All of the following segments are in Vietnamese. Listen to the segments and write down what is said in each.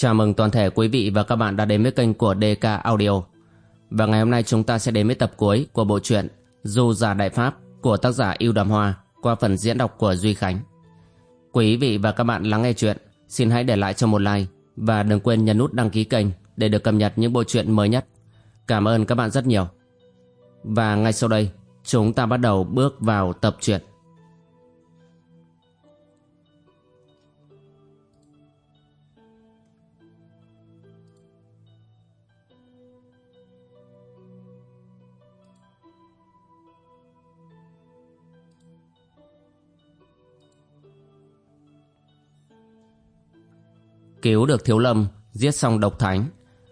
Chào mừng toàn thể quý vị và các bạn đã đến với kênh của DK Audio. Và ngày hôm nay chúng ta sẽ đến với tập cuối của bộ truyện Du Giả Đại Pháp của tác giả Yêu Đàm Hoa qua phần diễn đọc của Duy Khánh. Quý vị và các bạn lắng nghe chuyện, xin hãy để lại cho một like và đừng quên nhấn nút đăng ký kênh để được cập nhật những bộ truyện mới nhất. Cảm ơn các bạn rất nhiều. Và ngay sau đây, chúng ta bắt đầu bước vào tập truyện. Cứu được Thiếu Lâm, giết xong độc thánh,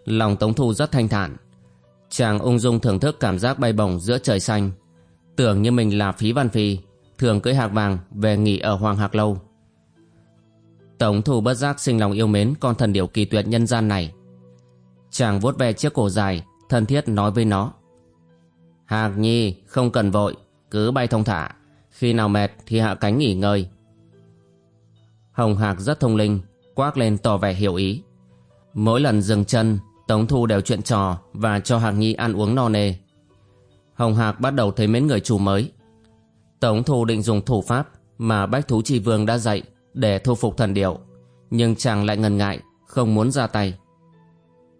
lòng Tống Thu rất thanh thản. Chàng ung dung thưởng thức cảm giác bay bổng giữa trời xanh, tưởng như mình là phí văn phi, thường cưỡi hạc vàng về nghỉ ở Hoàng Hạc Lâu. Tống Thu bất giác sinh lòng yêu mến con thần điểu kỳ tuyệt nhân gian này. Chàng vuốt ve chiếc cổ dài, thân thiết nói với nó. Hạc Nhi, không cần vội, cứ bay thông thả, khi nào mệt thì hạ cánh nghỉ ngơi. Hồng Hạc rất thông linh, quát lên tỏ vẻ hiểu ý. Mỗi lần dừng chân, Tống Thu đều chuyện trò và cho Hạc Nhi ăn uống no nê. Hồng Hạc bắt đầu thấy mến người chủ mới. Tống Thu định dùng thủ pháp mà Bách Thú Chi Vương đã dạy để thu phục thần điệu, nhưng chàng lại ngần ngại, không muốn ra tay.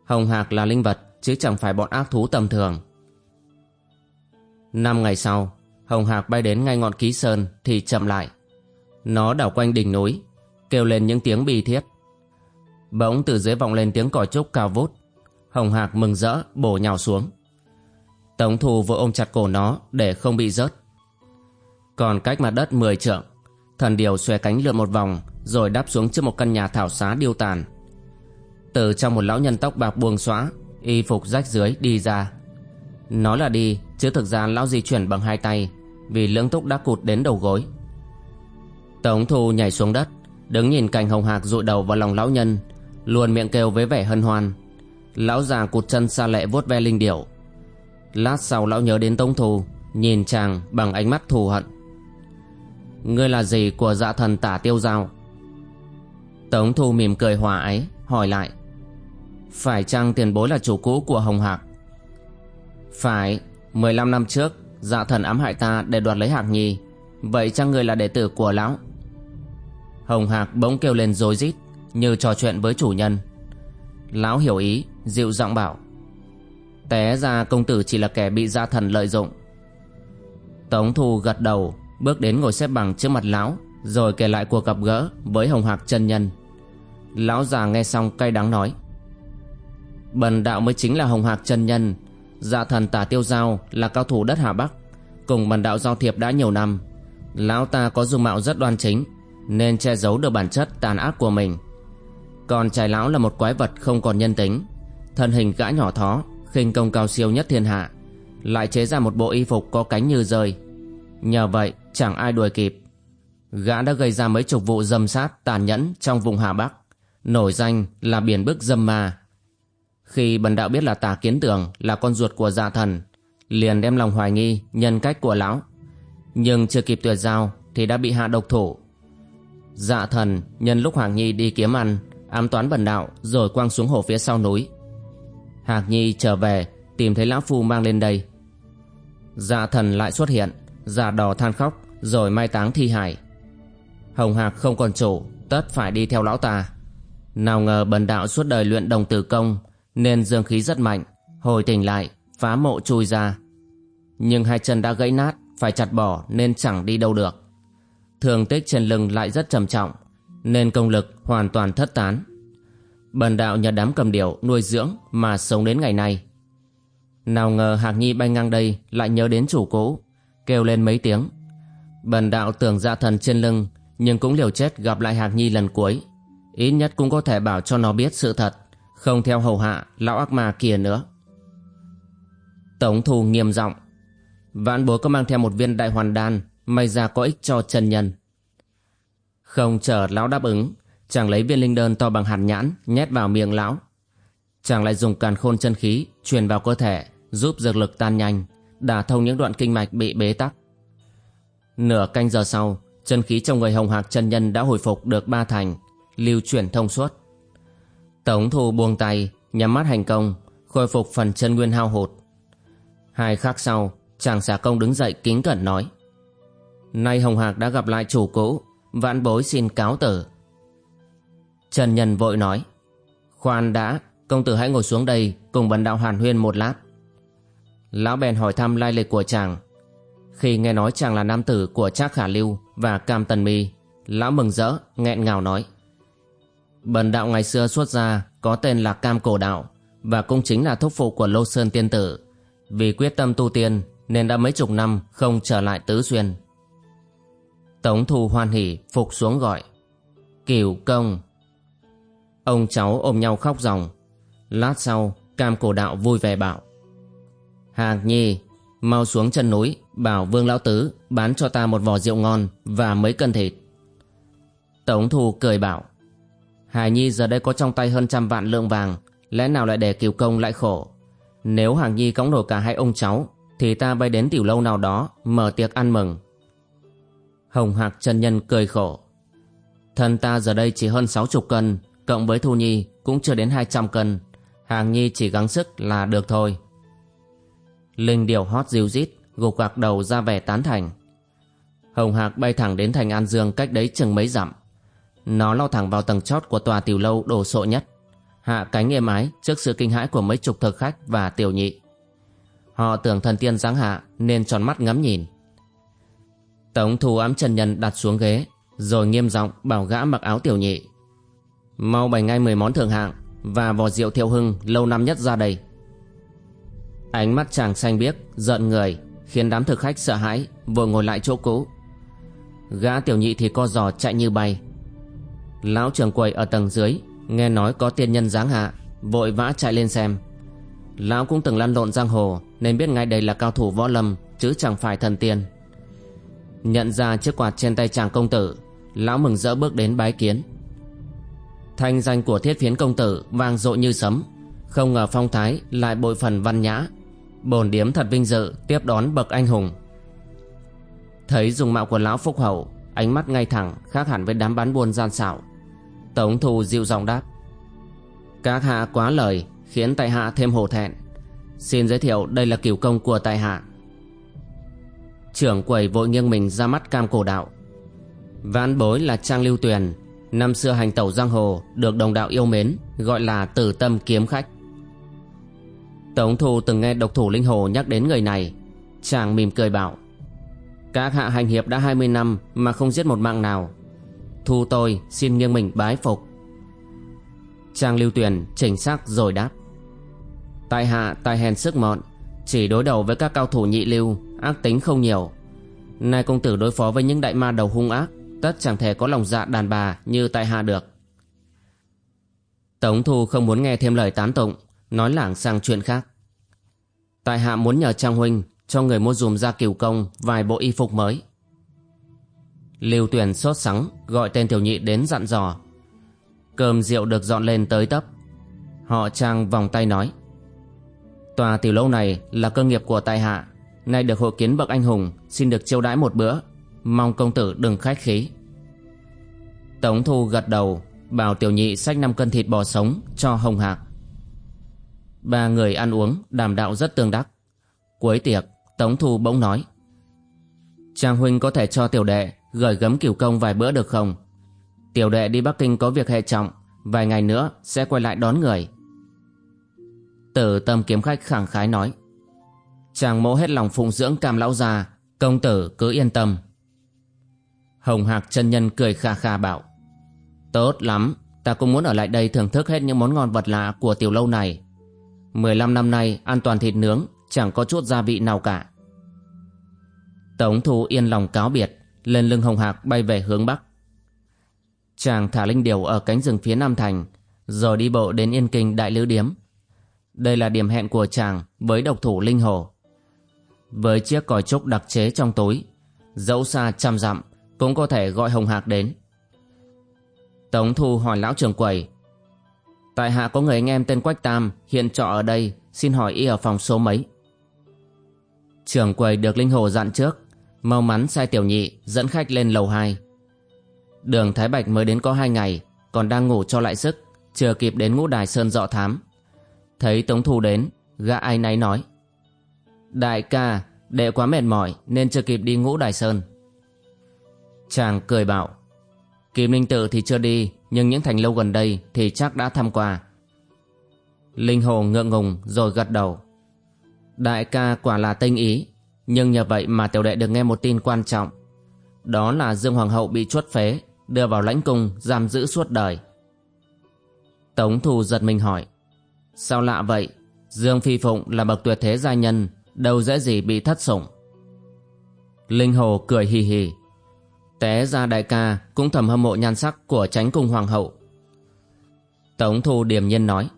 Hồng Hạc là linh vật chứ chẳng phải bọn ác thú tầm thường. Năm ngày sau, Hồng Hạc bay đến ngay ngọn ký sơn thì chậm lại. Nó đảo quanh đỉnh núi, kêu lên những tiếng bi thiết. Bỗng từ dưới vọng lên tiếng còi trúc cao vút. Hồng Hạc mừng rỡ bổ nhào xuống. Tống Thu vừa ôm chặt cổ nó để không bị rớt. Còn cách mặt đất 10 trượng, thần điều xòe cánh lượn một vòng rồi đáp xuống trước một căn nhà thảo xá điêu tàn. Từ trong một lão nhân tóc bạc buông xóa, y phục rách dưới đi ra. Nói là đi, chứ thực ra lão di chuyển bằng hai tay vì lưỡng túc đã cụt đến đầu gối. Tống Thu nhảy xuống đất, Đứng nhìn cảnh hồng hạc rụi đầu vào lòng lão nhân, Luôn miệng kêu với vẻ hân hoan. Lão già cụt chân xa lệ vuốt ve linh điểu Lát sau lão nhớ đến tông Thù, Nhìn chàng bằng ánh mắt thù hận. Ngươi là gì của dạ thần tả tiêu giao? Tống Thu mỉm cười hòa ái, Hỏi lại. Phải chăng tiền bối là chủ cũ của Hồng Hạc? Phải 15 năm trước Dạ thần ám hại ta để đoạt lấy Hạc Nhi Vậy chăng người là đệ tử của lão? Hồng Hạc bỗng kêu lên rối rít, Như trò chuyện với chủ nhân. Lão hiểu ý, Dịu giọng bảo, Té ra công tử chỉ là kẻ bị gia thần lợi dụng. Tống Thu gật đầu, Bước đến ngồi xếp bằng trước mặt lão, Rồi kể lại cuộc gặp gỡ Với Hồng Hạc chân nhân. Lão già nghe xong cay đắng nói, Bần đạo mới chính là Hồng Hạc chân nhân Dạ thần tả tiêu giao Là cao thủ đất Hà Bắc, Cùng bần đạo giao thiệp đã nhiều năm. Lão ta có dung mạo rất đoan chính nên che giấu được bản chất tàn ác của mình. Còn trai lão là một quái vật không còn nhân tính, thân hình gã nhỏ thó, khinh công cao siêu nhất thiên hạ, lại chế ra một bộ y phục có cánh như rơi. Nhờ vậy chẳng ai đuổi kịp. Gã đã gây ra mấy chục vụ dâm sát tàn nhẫn trong vùng Hà Bắc, nổi danh là biển bức dâm ma. Khi bần đạo biết là tà kiến tường là con ruột của dạ thần, liền đem lòng hoài nghi nhân cách của lão. Nhưng chưa kịp tuyệt giao thì đã bị hạ độc thủ Dạ thần, nhân lúc Hạc Nhi đi kiếm ăn, Ám toán bần đạo, rồi quăng xuống hồ phía sau núi. Hạc Nhi trở về, Tìm thấy lão phu mang lên đây. Dạ thần lại xuất hiện Dạ đò than khóc, Rồi mai táng thi hải Hồng Hạc không còn chủ, Tất phải đi theo lão ta. Nào ngờ bần đạo suốt đời luyện đồng tử công, Nên dương khí rất mạnh, Hồi tỉnh lại, Phá mộ chui ra. Nhưng hai chân đã gãy nát, Phải chặt bỏ, nên chẳng đi đâu được thương tích trên lưng lại rất trầm trọng, nên công lực hoàn toàn thất tán. Bần đạo nhờ đám cầm điểu nuôi dưỡng mà sống đến ngày nay. Nào ngờ hạc nhi bay ngang đây lại nhớ đến chủ cũ, kêu lên mấy tiếng. Bần đạo tưởng dạ thần trên lưng, nhưng cũng liều chết gặp lại hạc nhi lần cuối. Ít nhất cũng có thể bảo cho nó biết sự thật, không theo hầu hạ lão ác ma kia nữa. Tống thù nghiêm giọng vãn bối có mang theo một viên đại hoàn đan, may ra có ích cho chân nhân. Không chờ lão đáp ứng, chàng lấy viên linh đơn to bằng hạt nhãn nhét vào miệng lão. Chàng lại dùng càn khôn chân khí truyền vào cơ thể, giúp dược lực tan nhanh, đả thông những đoạn kinh mạch bị bế tắc. Nửa canh giờ sau, chân khí trong người hồng hạc chân nhân đã hồi phục được ba thành, lưu chuyển thông suốt. Tống Thu buông tay, nhắm mắt hành công, khôi phục phần chân nguyên hao hụt. Hai khắc sau, chàng xà công đứng dậy kính cẩn nói. Nay Hồng Hạc đã gặp lại chủ cũ, vãn bối xin cáo tử. Trần Nhân vội nói. Khoan đã, công tử hãy ngồi xuống đây cùng bần đạo hàn huyên một lát. Lão bèn hỏi thăm lai lịch của chàng. Khi nghe nói chàng là nam tử của Trác Khả Lưu và Cam Tần Mi, lão mừng rỡ, nghẹn ngào nói. Bần đạo ngày xưa xuất gia có tên là Cam Cổ Đạo và cũng chính là thúc phụ của Lô Sơn Tiên Tử. Vì quyết tâm tu tiên nên đã mấy chục năm không trở lại Tứ Xuyên. Tống Thu hoan hỉ phục xuống gọi. Cửu công. Ông cháu ôm nhau khóc ròng. Lát sau, Cam Cổ Đạo vui vẻ bảo. Hạc Nhi, mau xuống chân núi, bảo Vương Lão Tứ bán cho ta một vò rượu ngon và mấy cân thịt. Tống Thu cười bảo. Hải Nhi giờ đây có trong tay hơn trăm vạn lượng vàng, lẽ nào lại để kiều công lại khổ. Nếu Hàng Nhi cõng nổi cả hai ông cháu, thì ta bay đến tiểu lâu nào đó, mở tiệc ăn mừng. Hồng Hạc chân nhân cười khổ. Thân ta giờ đây chỉ hơn sáu chục cân, cộng với Thu Nhi cũng chưa đến hai trăm cân. Hàng Nhi chỉ gắng sức là được thôi. Linh điều hót dịu rít, gục gạc đầu ra vẻ tán thành. Hồng Hạc bay thẳng đến thành An Dương cách đấy chừng mấy dặm. Nó lao thẳng vào tầng chót của tòa tiểu lâu đồ sộ nhất. Hạ cánh êm ái trước sự kinh hãi của mấy chục thực khách và tiểu nhị. Họ tưởng thần tiên giáng hạ nên tròn mắt ngắm nhìn. Tống thu ám trần nhân đặt xuống ghế rồi nghiêm giọng bảo gã mặc áo tiểu nhị. Mau bày ngay 10 món thượng hạng và vò rượu thiêu hưng lâu năm nhất ra đây. Ánh mắt chàng xanh biếc, giận người khiến đám thực khách sợ hãi vội ngồi lại chỗ cũ. Gã tiểu nhị thì co giò chạy như bay Lão trưởng quầy ở tầng dưới Nghe nói có tiên nhân giáng hạ Vội vã chạy lên xem Lão cũng từng lăn lộn giang hồ Nên biết ngay đây là cao thủ võ lâm Chứ chẳng phải thần tiên Nhận ra chiếc quạt trên tay chàng công tử, Lão mừng rỡ bước đến bái kiến. Thanh danh của thiết phiến công tử Vang dội như sấm, Không ngờ phong thái lại bội phần văn nhã. Bồn điếm thật vinh dự Tiếp đón bậc anh hùng. Thấy dùng mạo của lão phúc hậu, Ánh mắt ngay thẳng khác hẳn với đám bán buôn gian xảo. Tống thù dịu giọng đáp. Các hạ quá lời, Khiến tại hạ thêm hổ thẹn. Xin giới thiệu đây là cửu công của tại hạ. Trưởng quầy vội nghiêng mình ra mắt cam cổ đạo. Vãn bối là Trang Lưu Tuyền, Năm xưa hành tẩu giang hồ, Được đồng đạo yêu mến, Gọi là tử tâm kiếm khách. Tống Thu từng nghe độc thủ linh hồ nhắc đến người này, Chàng mỉm cười bảo, Các hạ hành hiệp đã 20 năm Mà không giết một mạng nào. Thu tôi xin nghiêng mình bái phục. Trang lưu Tuyền chỉnh xác rồi đáp, Tại hạ tài hèn sức mọn, Chỉ đối đầu với các cao thủ nhị lưu Ác tính không nhiều Nay công tử đối phó với những đại ma đầu hung ác, Tất chẳng thể có lòng dạ đàn bà Như tại hạ được Tống Thu không muốn nghe thêm lời tán tụng, Nói lảng sang chuyện khác Tại hạ muốn nhờ Trang Huynh Cho người mua dùm ra cửu công Vài bộ y phục mới Lưu Tuyền sốt sắng, gọi tên tiểu nhị đến dặn dò. Cơm rượu được dọn lên tới tấp. Họ trang vòng tay nói. Tòa tiểu lâu này là cơ nghiệp của tại hạ. Nay được hội kiến bậc anh hùng xin được chiêu đãi một bữa. Mong công tử đừng khách khí. Tống Thu gật đầu bảo tiểu nhị xách năm cân thịt bò sống cho Hồng Hạc. Ba người ăn uống đàm đạo rất tương đắc. Cuối tiệc Tống Thu bỗng nói. Trang huynh có thể cho tiểu đệ gửi gấm cửu công vài bữa được không? Tiểu đệ đi Bắc Kinh có việc hệ trọng, vài ngày nữa sẽ quay lại đón người. Tử tâm kiếm khách khẳng khái nói. Chàng mẫu hết lòng phụng dưỡng cam lão già, công tử cứ yên tâm. Hồng Hạc chân nhân cười kha kha bảo. Tốt lắm, ta cũng muốn ở lại đây thưởng thức hết những món ngon vật lạ của tiểu lâu này. 15 năm nay an toàn thịt nướng, chẳng có chút gia vị nào cả. Tống Thu yên lòng cáo biệt, lên lưng hồng hạc bay về hướng bắc. Chàng thả linh điều ở cánh rừng phía nam thành, rồi đi bộ đến Yên Kinh Đại Lữ Điếm. Đây là điểm hẹn của chàng với độc thủ linh hồ. Với chiếc còi trúc đặc chế trong túi, dẫu xa trăm dặm cũng có thể gọi hồng hạc đến. Tống Thu hỏi lão trường quầy. Tại hạ có người anh em tên Quách Tam hiện trọ ở đây, xin hỏi y ở phòng số mấy? Trường quầy được linh hồ dặn trước Mau mắn sai tiểu nhị dẫn khách lên lầu hai Đường Thái Bạch mới đến có hai ngày Còn đang ngủ cho lại sức Chưa kịp đến ngũ đài sơn dọ thám Thấy Tống Thu đến Gã ai nấy nói Đại ca, Đệ quá mệt mỏi, Nên chưa kịp đi ngũ đài sơn. Chàng cười bảo, Kim Linh Tự thì chưa đi, Nhưng những thành lâu gần đây Thì chắc đã thăm qua. Linh Hồ ngượng ngùng rồi gật đầu. Đại ca quả là tinh ý, Nhưng nhờ vậy mà tiểu đệ được nghe một tin quan trọng. Đó là Dương Hoàng hậu bị chuất phế, Đưa vào lãnh cung giam giữ suốt đời. Tống Thù giật mình hỏi, Sao lạ vậy? Dương Phi Phụng là bậc tuyệt thế gia nhân Đâu dễ gì bị thất sủng Linh Hồ cười hì hì Té ra đại ca cũng thầm hâm mộ nhan sắc của tránh cung hoàng hậu Tống Thu điềm nhiên nói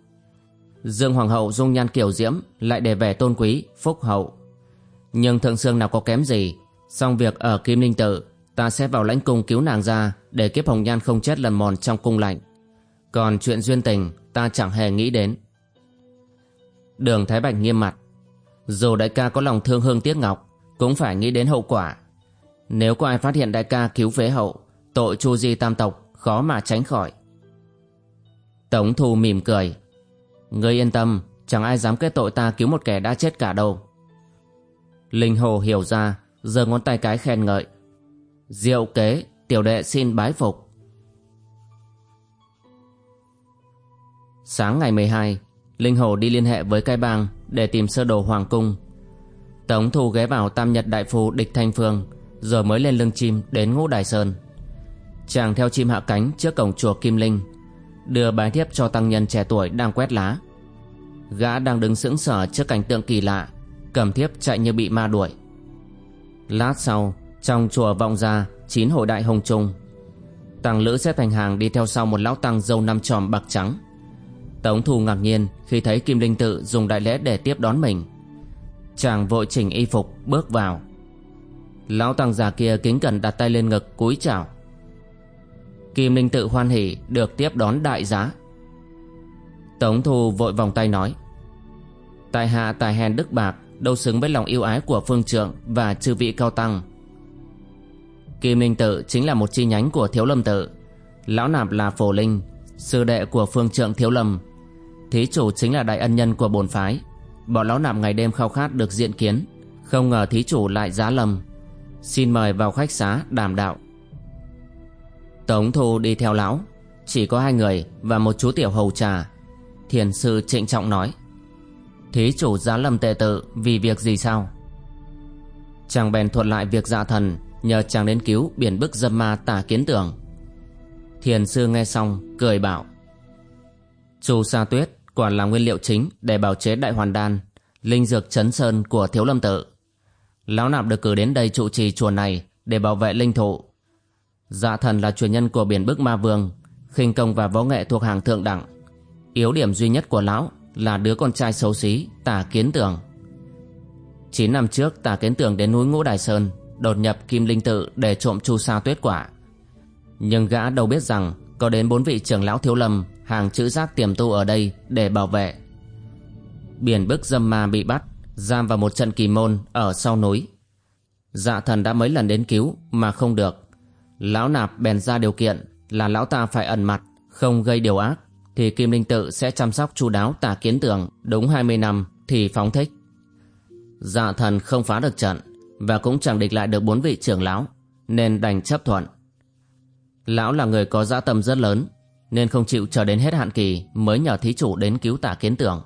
Dương Hoàng hậu dung nhan kiểu diễm lại để vẻ tôn quý, phúc hậu. Nhưng thượng sương nào có kém gì, xong việc ở Kim Linh Tự, ta sẽ vào lãnh cung cứu nàng ra để kiếp hồng nhan không chết lần mòn trong cung lạnh. Còn chuyện duyên tình ta chẳng hề nghĩ đến. Đường Thái Bạch nghiêm mặt. Dù đại ca có lòng thương hương tiếc ngọc, cũng phải nghĩ đến hậu quả. Nếu có ai phát hiện đại ca cứu phế hậu, tội chu di tam tộc khó mà tránh khỏi. Tống Thu mỉm cười. Ngươi yên tâm, chẳng ai dám kết tội ta cứu một kẻ đã chết cả đâu. Linh Hồ hiểu ra, giơ ngón tay cái khen ngợi. Diệu kế, tiểu đệ xin bái phục. Sáng ngày 12, Linh Hồ đi liên hệ với cai bang để tìm sơ đồ Hoàng Cung. Tống Thu ghé vào Tam Nhật Đại Phu Địch Thanh Phương, rồi mới lên lưng chim đến Ngũ Đài Sơn. Chàng theo chim hạ cánh trước cổng chùa Kim Linh, đưa bái thiếp cho tăng nhân trẻ tuổi đang quét lá. Gã đang đứng sững sờ trước cảnh tượng kỳ lạ, cầm thiếp chạy như bị ma đuổi. Lát sau, trong chùa vọng ra chín hội đại hồng trung. Tăng lữ xếp thành hàng đi theo sau một lão tăng dâu năm tròm bạc trắng. Tống thù ngạc nhiên khi thấy Kim Linh Tự dùng đại lễ để tiếp đón mình. Chàng vội chỉnh y phục bước vào. Lão tăng già kia kính cẩn đặt tay lên ngực cúi chào. Kim Linh tự hoan hỉ được tiếp đón đại giá. Tống Thu vội vòng tay nói Tài hạ tài hèn đức bạc đâu xứng với lòng yêu ái của phương trượng và chư vị cao tăng. Kim Linh tự chính là một chi nhánh của Thiếu Lâm tự. Lão nạp là Phổ Linh, sư đệ của phương trượng Thiếu Lâm. Thí chủ chính là đại ân nhân của bổn phái. Bọn lão nạp ngày đêm khao khát được diện kiến. Không ngờ thí chủ lại giá lầm. Xin mời vào khách xá đàm đạo. Tống Thu đi theo lão Chỉ có hai người và một chú tiểu hầu trà Thiền sư trịnh trọng nói Thí chủ giá lầm tệ tự, Vì việc gì sao Chàng bèn thuật lại việc dạ thần, Nhờ chàng đến cứu biển bức dâm ma tả kiến tưởng Thiền sư nghe xong, cười bảo Chu sa tuyết quả là nguyên liệu chính Để bào chế đại hoàn đan, Linh dược chấn sơn của thiếu lâm tự. Lão nạp được cử đến đây trụ trì chùa này Để bảo vệ linh thụ. Dạ thần là truyền nhân của biển bức ma vương, khinh công và võ nghệ thuộc hàng thượng đẳng. Yếu điểm duy nhất của lão Là đứa con trai xấu xí Tả Kiến Tường. 9 năm trước Tả Kiến Tường đến núi Ngũ Đài Sơn, Đột nhập Kim Linh Tự để trộm chu sa tuyết quả. Nhưng gã đâu biết rằng Có đến bốn vị trưởng lão thiếu lâm Hàng chữ giác tiềm tu ở đây để bảo vệ Biển bức dâm ma bị bắt Giam vào một trận kỳ môn Ở sau núi Dạ thần đã mấy lần đến cứu Mà không được Lão nạp bèn ra điều kiện là lão ta phải ẩn mặt, không gây điều ác, thì Kim Linh Tự sẽ chăm sóc chu đáo tả kiến tưởng đúng 20 năm thì phóng thích. Dạ thần không phá được trận và cũng chẳng địch lại được bốn vị trưởng lão, nên đành chấp thuận. Lão là người có dã tâm rất lớn, nên không chịu chờ đến hết hạn kỳ mới nhờ thí chủ đến cứu tả kiến tưởng.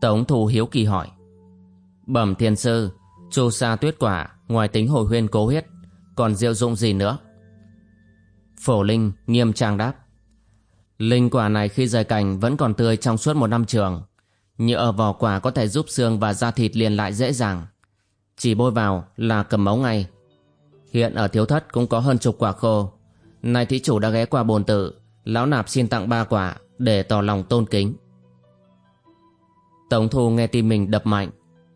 Tống Thù hiếu kỳ hỏi Bẩm thiên sư, chu sa tuyết quả ngoài tính hồi huyên cố huyết còn diệu dụng gì nữa? Phổ linh nghiêm trang đáp linh quả này khi rời cành vẫn còn tươi trong suốt một năm trường nhựa vỏ quả có thể giúp xương và da thịt liền lại dễ dàng. Chỉ bôi vào là cầm máu ngay. Hiện ở thiếu thất cũng có hơn chục quả khô nay thí chủ đã ghé qua bồn tự lão nạp xin tặng ba quả để tỏ lòng tôn kính. Tống thu nghe tim mình đập mạnh.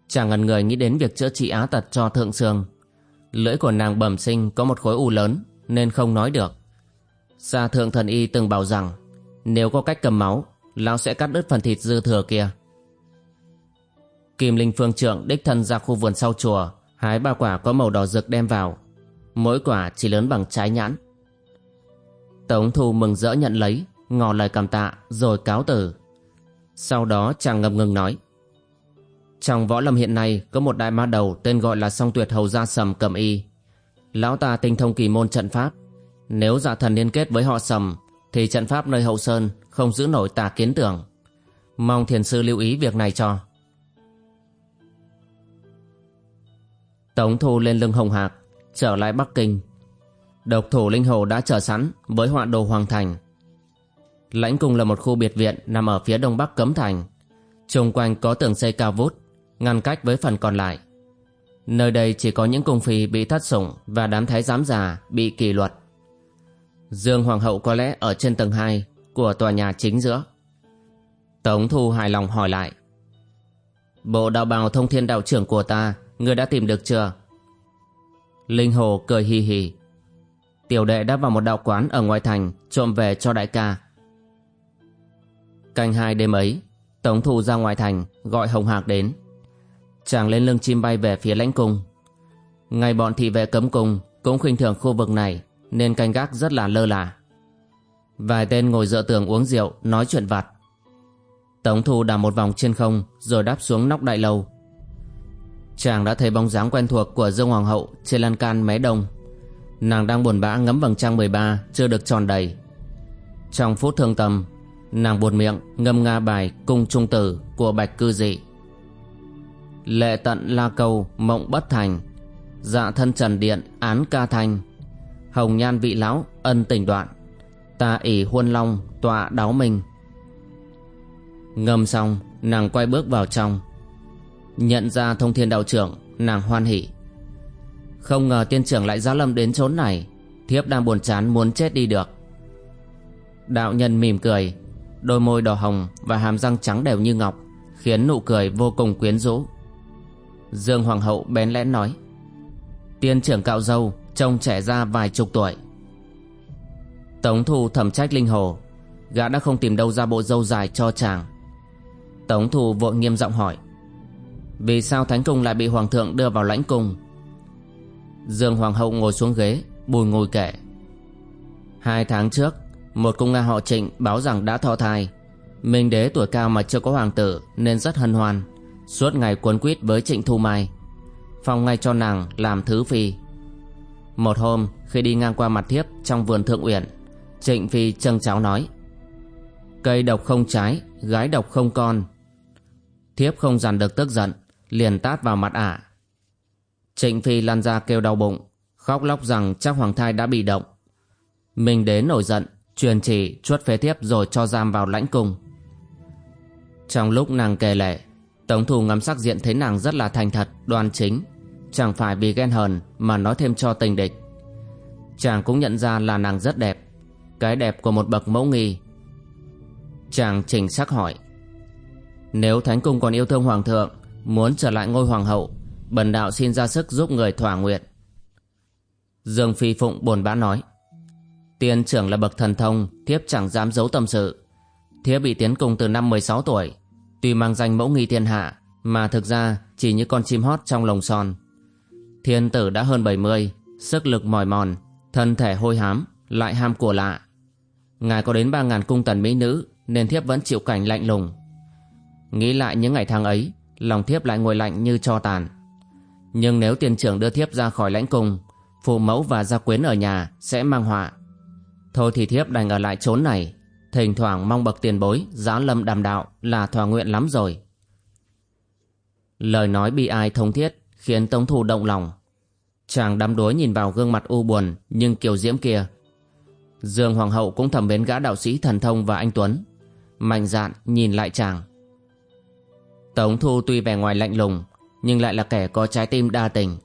Chàng ngần người nghĩ đến việc chữa trị á tật cho thượng sương. Lưỡi của nàng bẩm sinh có một khối u lớn, Nên không nói được. Sa thượng thần y từng bảo rằng, Nếu có cách cầm máu, Lão sẽ cắt đứt phần thịt dư thừa kia. Kim Linh Phương Trượng đích thân ra khu vườn sau chùa, Hái ba quả có màu đỏ rực đem vào. Mỗi quả chỉ lớn bằng trái nhãn. Tống Thu mừng rỡ nhận lấy ngỏ lời cảm tạ rồi cáo từ. Sau đó chàng ngập ngừng nói. Trong võ lâm hiện nay có một đại ma đầu tên gọi là song tuyệt hầu gia sầm cầm y. Lão ta tinh thông kỳ môn trận pháp. Nếu dạ thần liên kết với họ sầm thì trận pháp nơi hậu sơn không giữ nổi tà kiến tưởng. Mong thiền sư lưu ý việc này cho. Tống thu lên lưng hồng hạc, trở lại Bắc Kinh. Độc thủ linh hồ đã chờ sẵn với họa đồ hoàng thành. Lãnh cung là một khu biệt viện nằm ở phía đông bắc cấm thành. Trung quanh có tường xây cao vút, ngăn cách với phần còn lại. Nơi đây chỉ có những cung phi bị thất sủng và đám thái giám già bị kỷ luật. Dương Hoàng hậu có lẽ ở trên tầng 2 của tòa nhà chính giữa. Tống Thu hài lòng hỏi lại. Bộ đạo bào thông thiên đạo trưởng của ta, ngươi đã tìm được chưa? Linh Hồ cười hì hì. Tiểu đệ đã vào một đạo quán ở ngoài thành trộm về cho đại ca. Canh hai đêm ấy, Tống Thu ra ngoài thành gọi Hồng Hạc đến. Chàng lên lưng chim bay về phía lãnh cung. Ngày bọn thị vệ cấm cung cũng khinh thường khu vực này nên canh gác rất là lơ là. Vài tên ngồi dựa tường uống rượu nói chuyện vặt. Tống Thu đảo một vòng trên không rồi đáp xuống nóc đại lâu. Chàng đã thấy bóng dáng quen thuộc của Dương Hoàng hậu trên lan can mé đông. Nàng đang buồn bã ngấm vầng trăng 13 chưa được tròn đầy. Trong phút thương tâm, nàng buồn miệng ngâm nga bài cung trung tử của bạch cư dị. Lệ tận la câu mộng bất thành, dạ thân trần điện án ca thanh, hồng nhan vị lão ân tình đoạn, ta ỷ huân long tọa đáo minh. Ngâm xong, nàng quay bước vào trong. Nhận ra thông thiên đạo trưởng, nàng hoan hỉ. Không ngờ tiên trưởng lại giá lâm đến chốn này, thiếp đang buồn chán muốn chết đi được. Đạo nhân mỉm cười, đôi môi đỏ hồng và hàm răng trắng đều như ngọc, khiến nụ cười vô cùng quyến rũ. Dương Hoàng hậu bén lẽn nói, tiên trưởng cạo dâu, trông trẻ ra vài chục tuổi. Tống thu thẩm trách linh hồ, gã đã không tìm đâu ra bộ dâu dài cho chàng. Tống thu vội nghiêm giọng hỏi Vì sao Thánh Cung lại bị Hoàng thượng đưa vào lãnh cung Dương Hoàng hậu ngồi xuống ghế, Bùi ngồi kể Hai tháng trước, Một cung Nga họ trịnh báo rằng đã thọ thai. Minh đế tuổi cao mà chưa có hoàng tử Nên rất hân hoan, Suốt ngày cuốn quýt với trịnh Thu Mai. Phong ngay cho nàng làm thứ phi. Một hôm, khi đi ngang qua mặt thiếp Trong vườn thượng uyển, Trịnh phi trân cháo nói, Cây độc không trái, Gái độc không con. Thiếp không dằn được tức giận, Liền tát vào mặt ả. Trịnh Phi lăn ra kêu đau bụng, Khóc lóc rằng chắc hoàng thai đã bị động. Minh đế nổi giận, Truyền chỉ, chuốt phế thiếp rồi cho giam vào lãnh cung. Trong lúc nàng kề lệ, Tống thủ ngắm sắc diện thấy nàng rất là thành thật, Đoan chính. Chẳng phải vì ghen hờn Mà nói thêm cho tình địch. Chàng cũng nhận ra là nàng rất đẹp, Cái đẹp của một bậc mẫu nghi. Chàng chỉnh sắc hỏi, nếu Thánh Cung còn yêu thương Hoàng thượng, Muốn trở lại ngôi Hoàng hậu Bần đạo xin ra sức giúp người thỏa nguyện. Dương Phi Phụng buồn bã nói, Tiên trưởng là bậc thần thông, Thiếp chẳng dám giấu tâm sự. Thiếp bị tiến cùng từ năm 16 tuổi, Tuy mang danh mẫu nghi thiên hạ, Mà thực ra chỉ như con chim hót trong lồng son. Thiên tử đã hơn 70 Sức lực mỏi mòn, Thân thể hôi hám, Lại ham của lạ. Ngài có đến 3.000 cung tần mỹ nữ, Nên thiếp vẫn chịu cảnh lạnh lùng. Nghĩ lại những ngày tháng ấy, Lòng thiếp lại ngồi lạnh như cho tàn. Nhưng nếu tiền trưởng đưa thiếp ra khỏi lãnh cung, Phụ mẫu và gia quyến ở nhà Sẽ mang họa. Thôi thì thiếp đành ở lại chốn này. Thỉnh thoảng mong bậc tiền bối Giá lâm đàm đạo là thỏa nguyện lắm rồi. Lời nói bi ai thông thiết Khiến Tống Thủ động lòng. Chàng đắm đuối nhìn vào gương mặt u buồn Nhưng kiều diễm kia. Dương Hoàng hậu cũng thầm mến gã đạo sĩ thần thông và anh Tuấn. Mạnh dạn nhìn lại chàng. Tống Thu tuy vẻ ngoài lạnh lùng nhưng lại là kẻ có trái tim đa tình.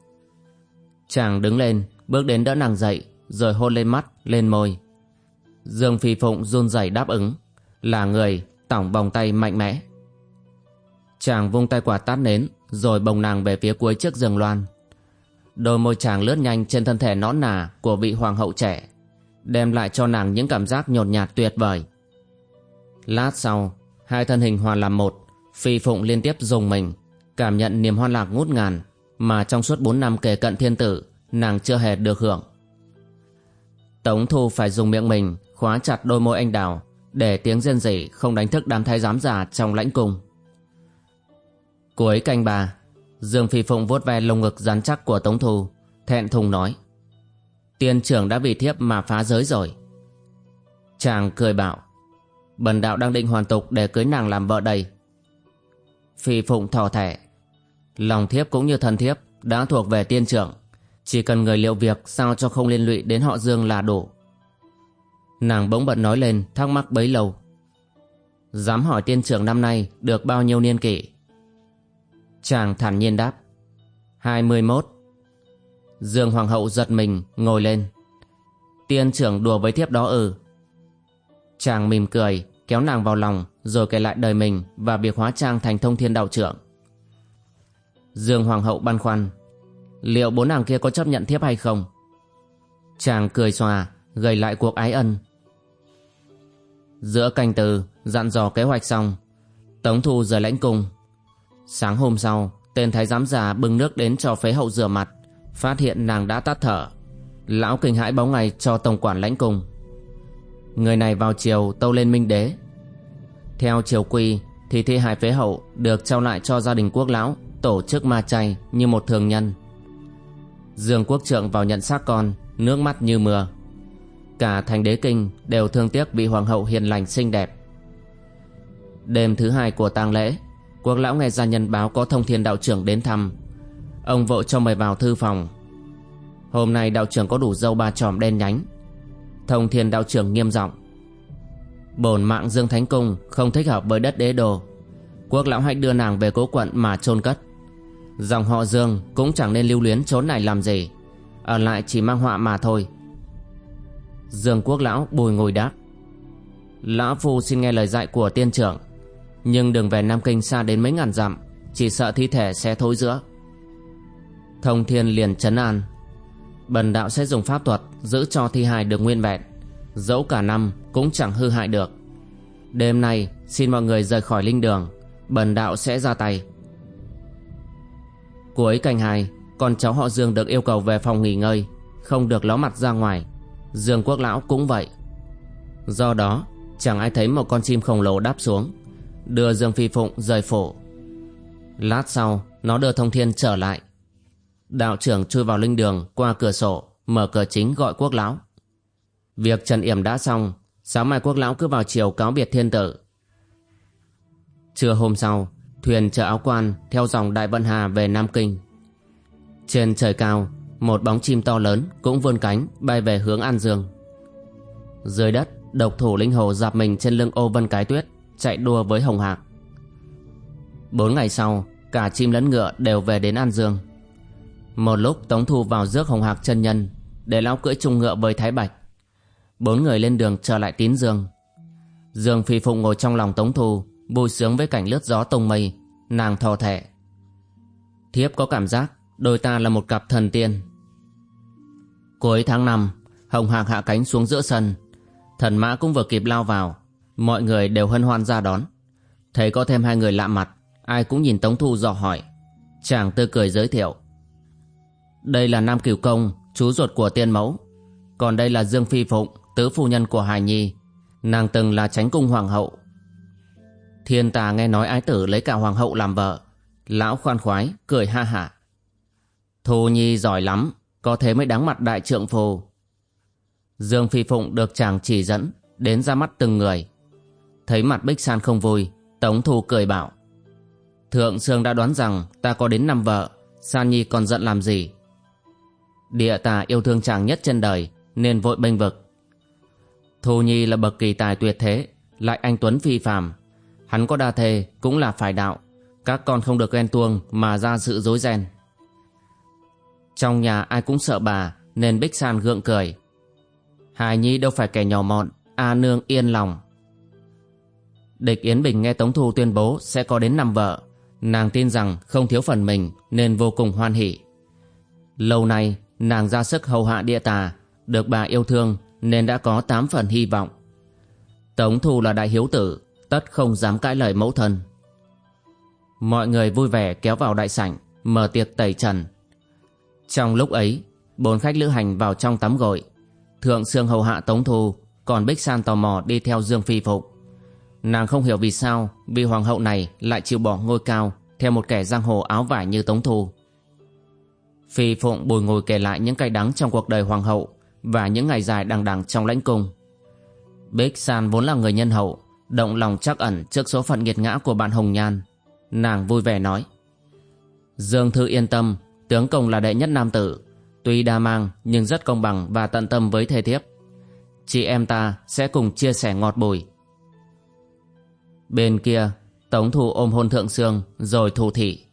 Chàng đứng lên Bước đến đỡ nàng dậy Rồi hôn lên mắt, lên môi. Dương Phi Phụng run rẩy đáp ứng Là người tỏng bồng tay mạnh mẽ. Chàng vung tay quả tát nến Rồi bồng nàng về phía cuối chiếc giường loan. Đôi môi chàng lướt nhanh trên thân thể nõn nà Của vị hoàng hậu trẻ Đem lại cho nàng những cảm giác nhột nhạt tuyệt vời. Lát sau Hai thân hình hòa làm một Phi Phụng liên tiếp dùng mình. Cảm nhận niềm hoan lạc ngút ngàn Mà trong suốt 4 năm kề cận thiên tử Nàng chưa hề được hưởng Tống Thu phải dùng miệng mình Khóa chặt đôi môi anh đào để tiếng rên rỉ không đánh thức đám thái giám già trong lãnh cung. Cuối canh bà, Dương Phi Phụng vuốt ve lông ngực rắn chắc của Tống Thu, thẹn thùng nói. Tiên trưởng đã bị thiếp mà phá giới rồi. Chàng cười bảo, bần đạo đang định hoàn tục để cưới nàng làm vợ đây. Phi Phụng thỏ thẻ, lòng thiếp cũng như thần thiếp đã thuộc về tiên trưởng, chỉ cần người liệu việc sao cho không liên lụy đến họ Dương là đủ. Nàng bỗng bận nói lên thắc mắc bấy lâu. Dám hỏi tiên trưởng năm nay được bao nhiêu niên kỷ? Chàng thản nhiên đáp. hai mươi 21. Dương Hoàng hậu giật mình ngồi lên. Tiên trưởng đùa với thiếp đó ừ. Chàng mỉm cười kéo nàng vào lòng rồi kể lại đời mình và việc hóa trang thành thông thiên đạo trưởng. Dương Hoàng hậu băn khoăn. Liệu bốn nàng kia có chấp nhận thiếp hay không? Chàng cười xòa gầy lại cuộc ái ân. Giữa canh từ, dặn dò kế hoạch xong, Tống Thu rời lãnh cung. Sáng hôm sau, tên thái giám già bưng nước đến cho phế hậu rửa mặt, phát hiện nàng đã tắt thở. Lão kinh hãi báo ngay cho tổng quản lãnh cung. Người này vào chiều tâu lên minh đế. Theo triều quy thì thi hài phế hậu được trao lại cho gia đình quốc lão tổ chức ma chay như một thường nhân. Dương quốc trượng vào nhận xác con, nước mắt như mưa. Cả thành đế kinh đều thương tiếc vị hoàng hậu hiền lành xinh đẹp. Đêm thứ hai của tang lễ Quốc lão nghe gia nhân báo có thông thiên đạo trưởng đến thăm. Ông vội cho mời vào thư phòng. Hôm nay đạo trưởng có đủ dâu ba tròm đen nhánh. Thông thiên đạo trưởng nghiêm giọng. Bổn mạng Dương Thánh Cung không thích hợp với đất đế đồ. Quốc lão hãy đưa nàng về cố quận mà chôn cất. Dòng họ Dương cũng chẳng nên lưu luyến chốn này làm gì. Ở lại chỉ mang họa mà thôi. Dương quốc lão bùi ngồi đáp. Lão Phu xin nghe lời dạy của tiên trưởng, Nhưng đừng về Nam Kinh xa đến mấy ngàn dặm, Chỉ sợ thi thể sẽ thối giữa. Thông thiên liền chấn an. Bần đạo sẽ dùng pháp thuật Giữ cho thi hài được nguyên vẹn, Dẫu cả năm cũng chẳng hư hại được. Đêm nay, xin mọi người rời khỏi linh đường, Bần đạo sẽ ra tay. Cuối canh hai Con cháu họ Dương được yêu cầu về phòng nghỉ ngơi, Không được ló mặt ra ngoài. Dương Quốc Lão cũng vậy. Do đó, chẳng ai thấy một con chim khổng lồ đáp xuống, Đưa Dương Phi Phụng rời phủ. Lát sau, nó đưa Thông Thiên trở lại. Đạo trưởng chui vào linh đường, qua cửa sổ, Mở cửa chính gọi Quốc Lão. Việc Trần Yểm đã xong, Sáng mai Quốc Lão cứ vào chiều cáo biệt thiên tử. Trưa hôm sau Thuyền chở áo quan theo dòng Đại Vận Hà về Nam Kinh Trên trời cao một bóng chim to lớn cũng vươn cánh bay về hướng An Dương. Dưới đất, độc thủ linh hồ dạp mình trên lưng ô vân cái tuyết, chạy đua với hồng hạc. Bốn ngày sau, cả chim lẫn ngựa đều về đến An Dương. Một lúc Tống Thu vào rước hồng hạc chân nhân, để lão cưỡi chung ngựa với Thái Bạch. Bốn người lên đường trở lại Tín Dương. Dương Phi Phụng ngồi trong lòng Tống Thu, vui sướng với cảnh lướt gió tông mây, nàng thò thẻ. Thiếp có cảm giác đôi ta là một cặp thần tiên. Cuối tháng 5, Hồng Hạc hạ cánh xuống giữa sân. Thần mã cũng vừa kịp lao vào. Mọi người đều hân hoan ra đón. Thấy có thêm hai người lạ mặt, ai cũng nhìn Tống Thu dò hỏi. Chàng tươi cười giới thiệu. Đây là Nam Kiều Công, chú ruột của tiên mẫu. Còn đây là Dương Phi Phụng, tứ phu nhân của Hải Nhi. Nàng từng là tránh cung hoàng hậu. Thiên tà nghe nói ái tử lấy cả hoàng hậu làm vợ. Lão khoan khoái, cười ha hả. Thu Nhi giỏi lắm, có thế mới đáng mặt đại trượng phu. Dương Phi Phụng được chàng chỉ dẫn, đến ra mắt từng người. Thấy mặt Bích San không vui, Tống Thu cười bảo. Thượng Sương đã đoán rằng ta có đến năm vợ, San Nhi còn giận làm gì? Địa tà yêu thương chàng nhất trên đời, nên vội bênh vực. Thu Nhi là bậc kỳ tài tuyệt thế, lại anh Tuấn phi phàm. Hắn có đa thê, cũng là phải đạo. Các con không được ghen tuông mà ra sự dối ren. Trong nhà ai cũng sợ bà Nên Bích San gượng cười. Hài Nhi đâu phải kẻ nhỏ mọn A nương yên lòng. Địch Yến Bình nghe Tống Thu tuyên bố Sẽ có đến năm vợ. Nàng tin rằng không thiếu phần mình Nên vô cùng hoan hỷ. Lâu nay nàng ra sức hầu hạ địa tà Được bà yêu thương Nên đã có tám phần hy vọng. Tống Thu là đại hiếu tử Tất không dám cãi lời mẫu thân Mọi người vui vẻ kéo vào đại sảnh Mở tiệc tẩy trần trong lúc ấy, bốn khách lữ hành vào trong tắm gội. Thượng Sương hầu hạ Tống Thu, còn Bích San tò mò đi theo Dương Phi Phụng. Nàng không hiểu vì sao vị hoàng hậu này lại chịu bỏ ngôi cao theo một kẻ giang hồ áo vải như Tống Thu. Phi Phụng bồi ngồi kể lại những cay đắng trong cuộc đời hoàng hậu và những ngày dài đằng đằng trong lãnh cung. Bích San vốn là người nhân hậu, động lòng chắc ẩn trước số phận nghiệt ngã của bạn Hồng Nhan. Nàng vui vẻ nói. Dương Thư yên tâm, tướng công là đệ nhất nam tử, tuy đa mang nhưng rất công bằng và tận tâm với thê thiếp. Chị em ta sẽ cùng chia sẻ ngọt bùi. Bên kia, Tống thủ ôm hôn Thượng Sương rồi thủ thị.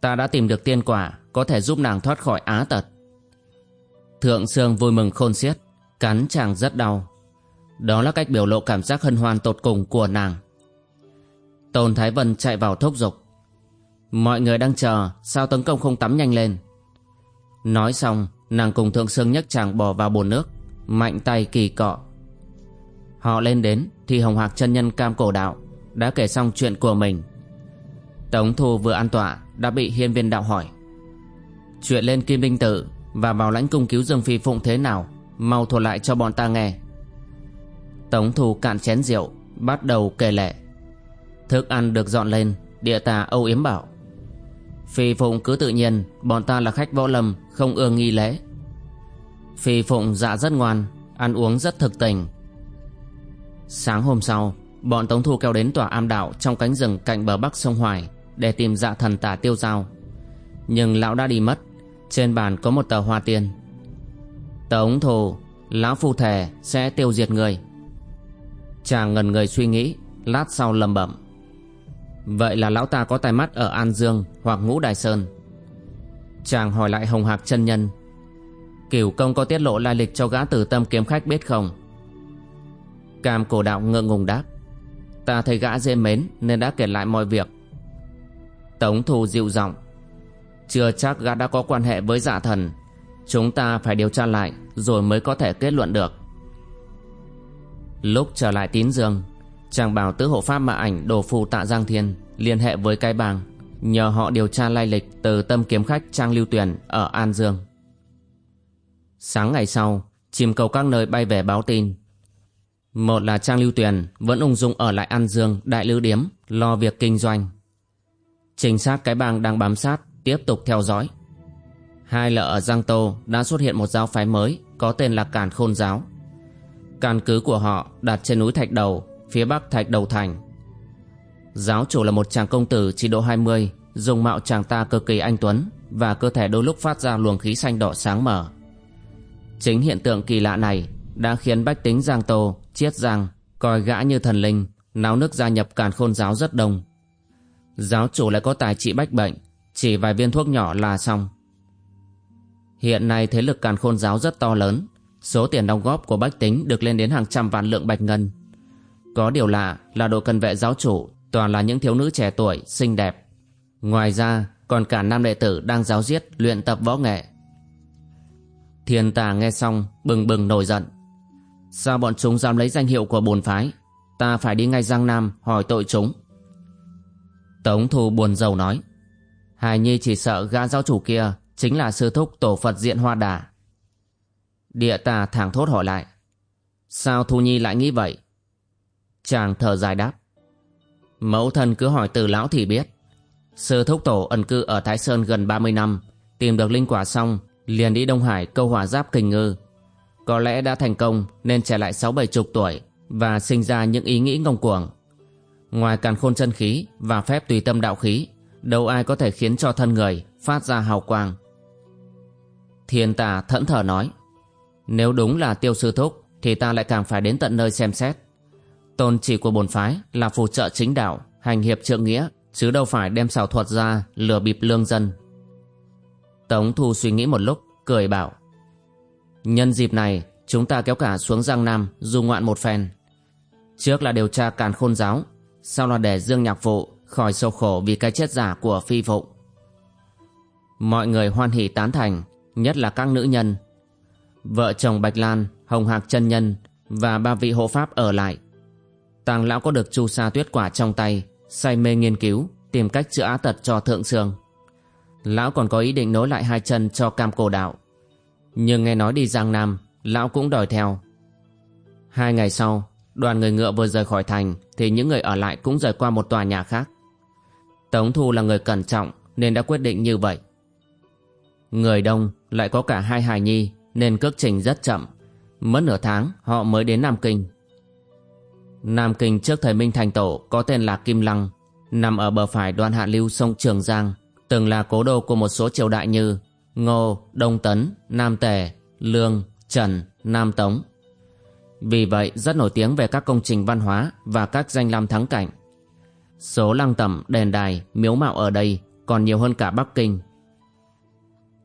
Ta đã tìm được tiên quả có thể giúp nàng thoát khỏi á tật. Thượng Sương vui mừng khôn xiết, cắn chàng rất đau. Đó là cách biểu lộ cảm giác hân hoan tột cùng của nàng. Tôn Thái Vân chạy vào thúc giục. Mọi người đang chờ, sao tấn công không tắm nhanh lên? Nói xong, nàng cùng Thượng Sương nhấc chàng bỏ vào bồn nước, mạnh tay kỳ cọ. Họ lên đến thì Hồng Hạc chân nhân cam cổ đạo đã kể xong chuyện của mình. Tống Thu vừa an tọa đã bị hiên viên đạo hỏi. Chuyện lên Kim Đinh Tử và vào lãnh cung cứu Dương Phi Phụng thế nào, mau thuật lại cho bọn ta nghe. Tống Thu cạn chén rượu, bắt đầu kể lệ. Thức ăn được dọn lên, địa tà âu yếm bảo. Phi Phụng cứ tự nhiên, bọn ta là khách võ lâm, không ưa nghi lễ. Phi Phụng dạ rất ngoan, ăn uống rất thực tình. Sáng hôm sau, bọn Tống Thu kéo đến tòa am đạo trong cánh rừng cạnh bờ bắc sông Hoài để tìm dạ thần tả tiêu giao. Nhưng lão đã đi mất, trên bàn có một tờ hoa tiên. Tống Thu, lão phu thề sẽ tiêu diệt người. Chàng ngần người suy nghĩ, lát sau lầm bẩm. Vậy là lão ta có tai mắt ở An Dương hoặc Ngũ Đài Sơn. Chàng hỏi lại Hồng Hạc chân nhân. Cửu công có tiết lộ lai lịch cho gã tử tâm kiếm khách biết không? Cam cổ đạo ngượng ngùng đáp. Ta thấy gã dễ mến nên đã kể lại mọi việc. Tống thù dịu giọng Chưa chắc gã đã có quan hệ với dạ thần. Chúng ta phải điều tra lại rồi mới có thể kết luận được. Lúc trở lại tín dương, Chàng bảo tứ hộ pháp mà ảnh đồ phù tạ Giang Thiên Liên hệ với cái bang Nhờ họ điều tra lai lịch từ tâm kiếm khách Trang Lưu Tuyền ở An Dương. Sáng ngày sau, Chìm cầu các nơi bay về báo tin. Một là Trang Lưu Tuyền Vẫn ung dung ở lại An Dương Đại Lữ Điếm, Lo việc kinh doanh. Trình sát cái bang đang bám sát, Tiếp tục theo dõi. Hai là ở Giang Tô đã xuất hiện một giáo phái mới Có tên là Càn Khôn Giáo. Căn cứ của họ đặt trên núi Thạch Đầu, phía bắc Thạch Đầu Thành. Giáo chủ là một chàng công tử chỉ độ 20, dùng mạo chàng ta cực kỳ anh tuấn và cơ thể đôi lúc phát ra luồng khí xanh đỏ sáng mở. Chính hiện tượng kỳ lạ này đã khiến bách tính Giang Tô, Chiết Giang coi gã như thần linh, náo nước gia nhập càn khôn giáo rất đông. Giáo chủ lại có tài trị bách bệnh, chỉ vài viên thuốc nhỏ là xong. Hiện nay thế lực càn khôn giáo rất to lớn, Số tiền đóng góp của bách tính được lên đến hàng trăm vạn lượng bạch ngân. Có điều lạ là đội cận vệ giáo chủ toàn là những thiếu nữ trẻ tuổi, xinh đẹp. Ngoài ra còn cả nam đệ tử đang giáo giết luyện tập võ nghệ. Thiên tà nghe xong bừng bừng nổi giận. Sao bọn chúng dám lấy danh hiệu của bồn phái? Ta phải đi ngay Giang Nam hỏi tội chúng. Tống Thu buồn rầu nói. Hài Nhi chỉ sợ gã giáo chủ kia chính là sư thúc tổ Phật diện hoa đà. Địa tà thẳng thốt hỏi lại. Sao Thu Nhi lại nghĩ vậy? Chàng thở dài đáp. Mẫu thân cứ hỏi từ lão thì biết. Sư thúc tổ ẩn cư ở Thái Sơn gần 30 năm, tìm được linh quả xong, liền đi Đông Hải câu hỏa giáp kình ngư. Có lẽ đã thành công nên trẻ lại 6-7 chục tuổi và sinh ra những ý nghĩ ngông cuồng. Ngoài càn khôn chân khí và phép tùy tâm đạo khí, đâu ai có thể khiến cho thân người phát ra hào quang. Thiên tà thẫn thờ nói. Nếu đúng là tiêu sư thúc, Thì ta lại càng phải đến tận nơi xem xét. Tôn chỉ của bổn phái là phù trợ chính đạo, Hành hiệp trượng nghĩa, Chứ đâu phải đem xảo thuật ra lừa bịp lương dân. Tống Thu suy nghĩ một lúc, Cười bảo, Nhân dịp này, chúng ta kéo cả xuống Giang Nam Du ngoạn một phen. Trước là điều tra càn khôn giáo, Sau là để Dương Nhạc Phụ Khỏi sâu khổ vì cái chết giả của Phi Phụng Mọi người hoan hỷ tán thành, Nhất là các nữ nhân Vợ chồng Bạch Lan, Hồng Hạc chân Nhân và ba vị hộ pháp ở lại. Tàng lão có được chu sa tuyết quả trong tay, say mê nghiên cứu, tìm cách chữa á tật cho thượng sương. Lão còn có ý định nối lại hai chân cho cam cổ đạo. Nhưng nghe nói đi Giang Nam, lão cũng đòi theo. Hai ngày sau, đoàn người ngựa vừa rời khỏi thành thì những người ở lại cũng rời qua một tòa nhà khác. Tống Thu là người cẩn trọng nên đã quyết định như vậy. Người đông lại có cả hai hài nhi nên cước trình rất chậm. Mất nửa tháng họ mới đến Nam Kinh. Nam Kinh trước thời Minh Thành Tổ có tên là Kim Lăng, nằm ở bờ phải đoạn hạ lưu sông Trường Giang, từng là cố đô của một số triều đại như Ngô, Đông Tấn, Nam Tề, Lương, Trần, Nam Tống. Vì vậy rất nổi tiếng về các công trình văn hóa và các danh lam thắng cảnh. Số lăng tẩm, đền đài, miếu mạo ở đây còn nhiều hơn cả Bắc Kinh.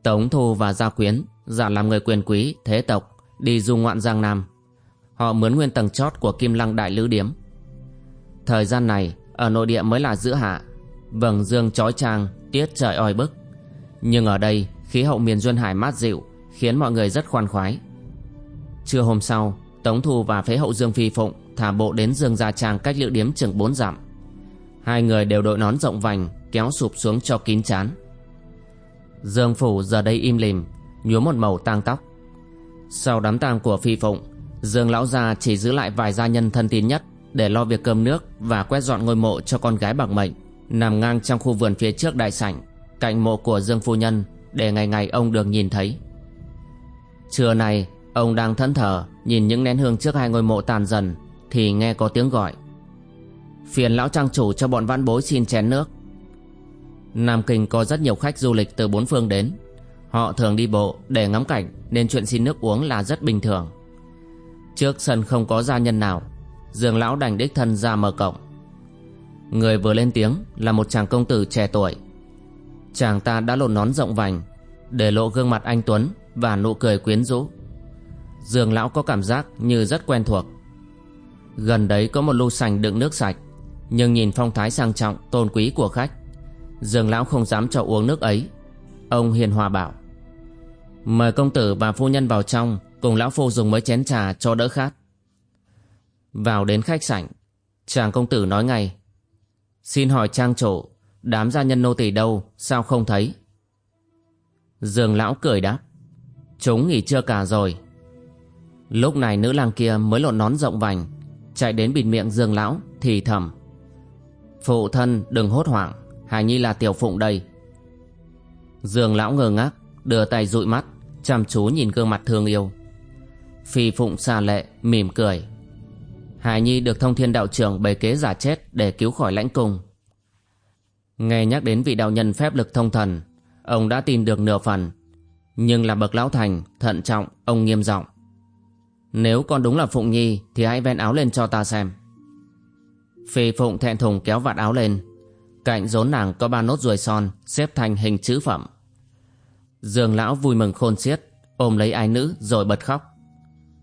Tống Thu và Gia Quyến giả làm người quyền quý, thế tộc, đi du ngoạn Giang Nam. Họ mướn nguyên tầng chót của Kim Lăng Đại Lữ Điếm. Thời gian này, ở nội địa mới là giữa hạ. Vầng dương chói chang, tiết trời oi bức. Nhưng ở đây, khí hậu miền Duyên Hải mát dịu, khiến mọi người rất khoan khoái. Trưa hôm sau, Tống Thu và phế hậu Dương Phi Phụng thả bộ đến Dương Gia Trang cách lữ điếm chừng 4 dặm. Hai người đều đội nón rộng vành, kéo sụp xuống cho kín chán. Dương Phủ giờ đây im lìm, nhuốm một màu tang tóc. Sau đám tang của Phi Phụng, Dương Lão Gia chỉ giữ lại vài gia nhân thân tín nhất để lo việc cơm nước và quét dọn ngôi mộ cho con gái bằng mệnh, nằm ngang trong khu vườn phía trước đại sảnh, cạnh mộ của Dương Phu Nhân để ngày ngày ông được nhìn thấy. Trưa nay, ông đang thẫn thờ nhìn những nén hương trước hai ngôi mộ tàn dần thì nghe có tiếng gọi. Phiền lão trang chủ cho bọn vãn bối xin chén nước. Nam Kinh có rất nhiều khách du lịch từ bốn phương đến. Họ thường đi bộ để ngắm cảnh nên chuyện xin nước uống là rất bình thường. Trước sân không có gia nhân nào, Dương lão đành đích thân ra mở cổng. Người vừa lên tiếng là một chàng công tử trẻ tuổi. Chàng ta đã lột nón rộng vành, để lộ gương mặt anh Tuấn và nụ cười quyến rũ. Dương lão có cảm giác như rất quen thuộc. Gần đấy có một lu sành đựng nước sạch, nhưng nhìn phong thái sang trọng, tôn quý của khách, Dương lão không dám cho uống nước ấy. Ông hiền hòa bảo: "Mời công tử và phu nhân vào trong, cùng lão phu dùng mấy chén trà cho đỡ khát." Vào đến khách sảnh, chàng công tử nói ngay: "Xin hỏi trang chủ, đám gia nhân nô tỳ đâu, sao không thấy?" Dương lão cười đáp: "Chúng nghỉ trưa cả rồi." Lúc này nữ lang kia mới lộn nón rộng vành, chạy đến bịt miệng Dương lão thì thầm: "Phụ thân đừng hốt hoảng, Hải Nhi là tiểu phụng đây Dương lão ngơ ngác Đưa tay dụi mắt Chăm chú nhìn gương mặt thương yêu. Phi phụng xa lệ mỉm cười. Hải Nhi được thông thiên đạo trưởng bày kế giả chết để cứu khỏi lãnh cung. Nghe nhắc đến vị đạo nhân phép lực thông thần, Ông đã tìm được nửa phần. Nhưng là bậc lão thành, Thận trọng, ông nghiêm giọng. Nếu con đúng là Phụng Nhi Thì hãy ven áo lên cho ta xem. Phi Phụng thẹn thùng kéo vạt áo lên. Cạnh rốn nàng có ba nốt ruồi son xếp thành hình chữ phẩm. Dương lão vui mừng khôn xiết, ôm lấy ai nữ rồi bật khóc.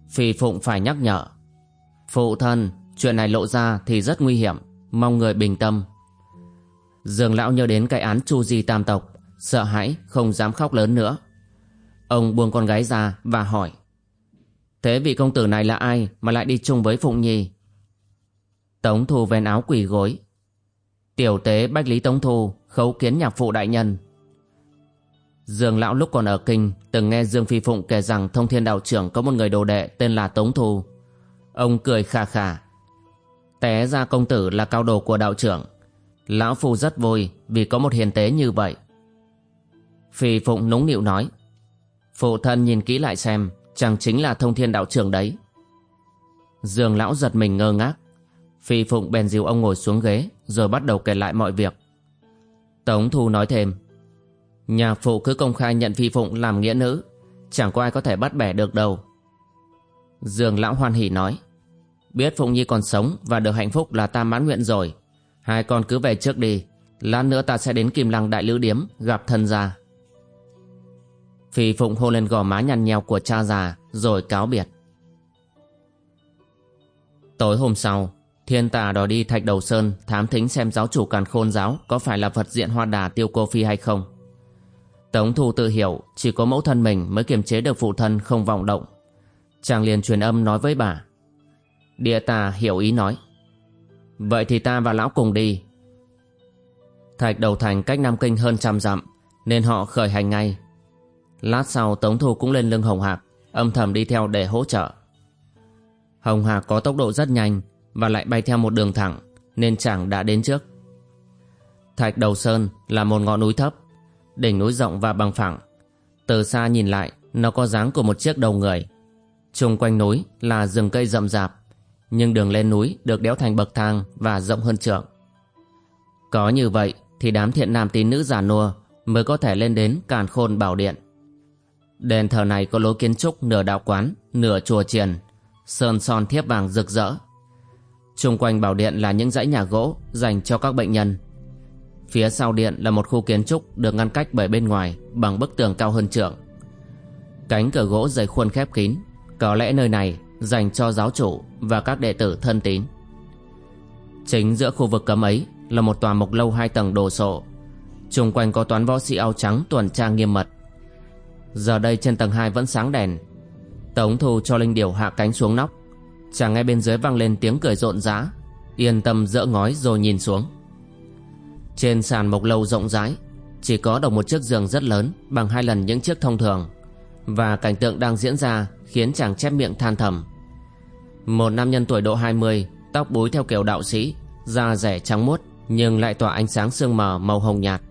Phi Phụng phải nhắc nhở. Phụ thân, chuyện này lộ ra thì rất nguy hiểm, mong người bình tâm. Dương lão nhớ đến cái án chu di tam tộc, sợ hãi không dám khóc lớn nữa. Ông buông con gái ra và hỏi. Thế vị công tử này là ai mà lại đi chung với Phụng Nhi? Tống thu ven áo quỳ gối, Tiểu tế Bách Lý Tống Thu khấu kiến nhạc phụ đại nhân. Dương Lão lúc còn ở kinh từng nghe Dương Phi Phụng kể rằng thông thiên đạo trưởng có một người đồ đệ tên là Tống Thu. Ông cười khà khà. Té ra công tử là cao đồ của đạo trưởng. Lão Phu rất vui vì có một hiền tế như vậy. Phi Phụng núng nịu nói. Phụ thân nhìn kỹ lại xem, chàng chính là thông thiên đạo trưởng đấy. Dương Lão giật mình ngơ ngác. Phi Phụng bèn dìu ông ngồi xuống ghế rồi bắt đầu kể lại mọi việc. Tống Thu nói thêm, nhà phụ cứ công khai nhận Phi Phụng làm nghĩa nữ, chẳng có ai có thể bắt bẻ được đâu. Dương Lão hoan hỉ nói, biết Phụng Nhi còn sống và được hạnh phúc là ta mãn nguyện rồi. Hai con cứ về trước đi, lát nữa ta sẽ đến Kim Lăng Đại Lữ Điếm gặp thân gia. Phi Phụng hôn lên gò má nhăn nheo của cha già rồi cáo biệt. Tối hôm sau, Thiên tà đòi đi thạch đầu sơn thám thính xem giáo chủ càn khôn giáo có phải là Phật diện hoa đà tiêu cô phi hay không. Tống thu tự hiểu chỉ có mẫu thân mình mới kiềm chế được phụ thân không vọng động. Chàng liền truyền âm nói với bà. Địa tà hiểu ý nói. Vậy thì ta và lão cùng đi. Thạch đầu thành cách Nam Kinh hơn trăm dặm nên họ khởi hành ngay. Lát sau Tống Thu cũng lên lưng hồng hạc âm thầm đi theo để hỗ trợ. Hồng Hạc có tốc độ rất nhanh và lại bay theo một đường thẳng nên chàng đã đến trước. Thạch Đầu Sơn là một ngọn núi thấp, đỉnh núi rộng và bằng phẳng. Từ xa nhìn lại, nó có dáng của một chiếc đầu người. Trung quanh núi là rừng cây rậm rạp, nhưng đường lên núi được đéo thành bậc thang và rộng hơn trượng. Có như vậy thì đám thiện nam tín nữ già nua mới có thể lên đến càn khôn bảo điện. Đền thờ này có lối kiến trúc nửa đạo quán, nửa chùa triền, sơn son thiếp vàng rực rỡ. Trung quanh bảo điện là những dãy nhà gỗ dành cho các bệnh nhân. Phía sau điện là một khu kiến trúc được ngăn cách bởi bên ngoài bằng bức tường cao hơn trượng. Cánh cửa gỗ dày khuôn khép kín, có lẽ nơi này dành cho giáo chủ và các đệ tử thân tín. Chính giữa khu vực cấm ấy là một tòa mộc lâu hai tầng đồ sộ. Trung quanh có toán võ sĩ áo trắng tuần tra nghiêm mật. Giờ đây trên tầng 2 vẫn sáng đèn. Tống thu cho Linh Điều hạ cánh xuống nóc. Chàng nghe bên dưới vang lên tiếng cười rộn rã. Yên tâm dỡ ngói rồi nhìn xuống. Trên sàn mộc lâu rộng rãi, chỉ có đồng một chiếc giường rất lớn bằng hai lần những chiếc thông thường. Và cảnh tượng đang diễn ra khiến chàng chép miệng than thầm. Một nam nhân tuổi độ 20, tóc búi theo kiểu đạo sĩ, da rẻ trắng muốt nhưng lại tỏa ánh sáng sương mờ màu hồng nhạt.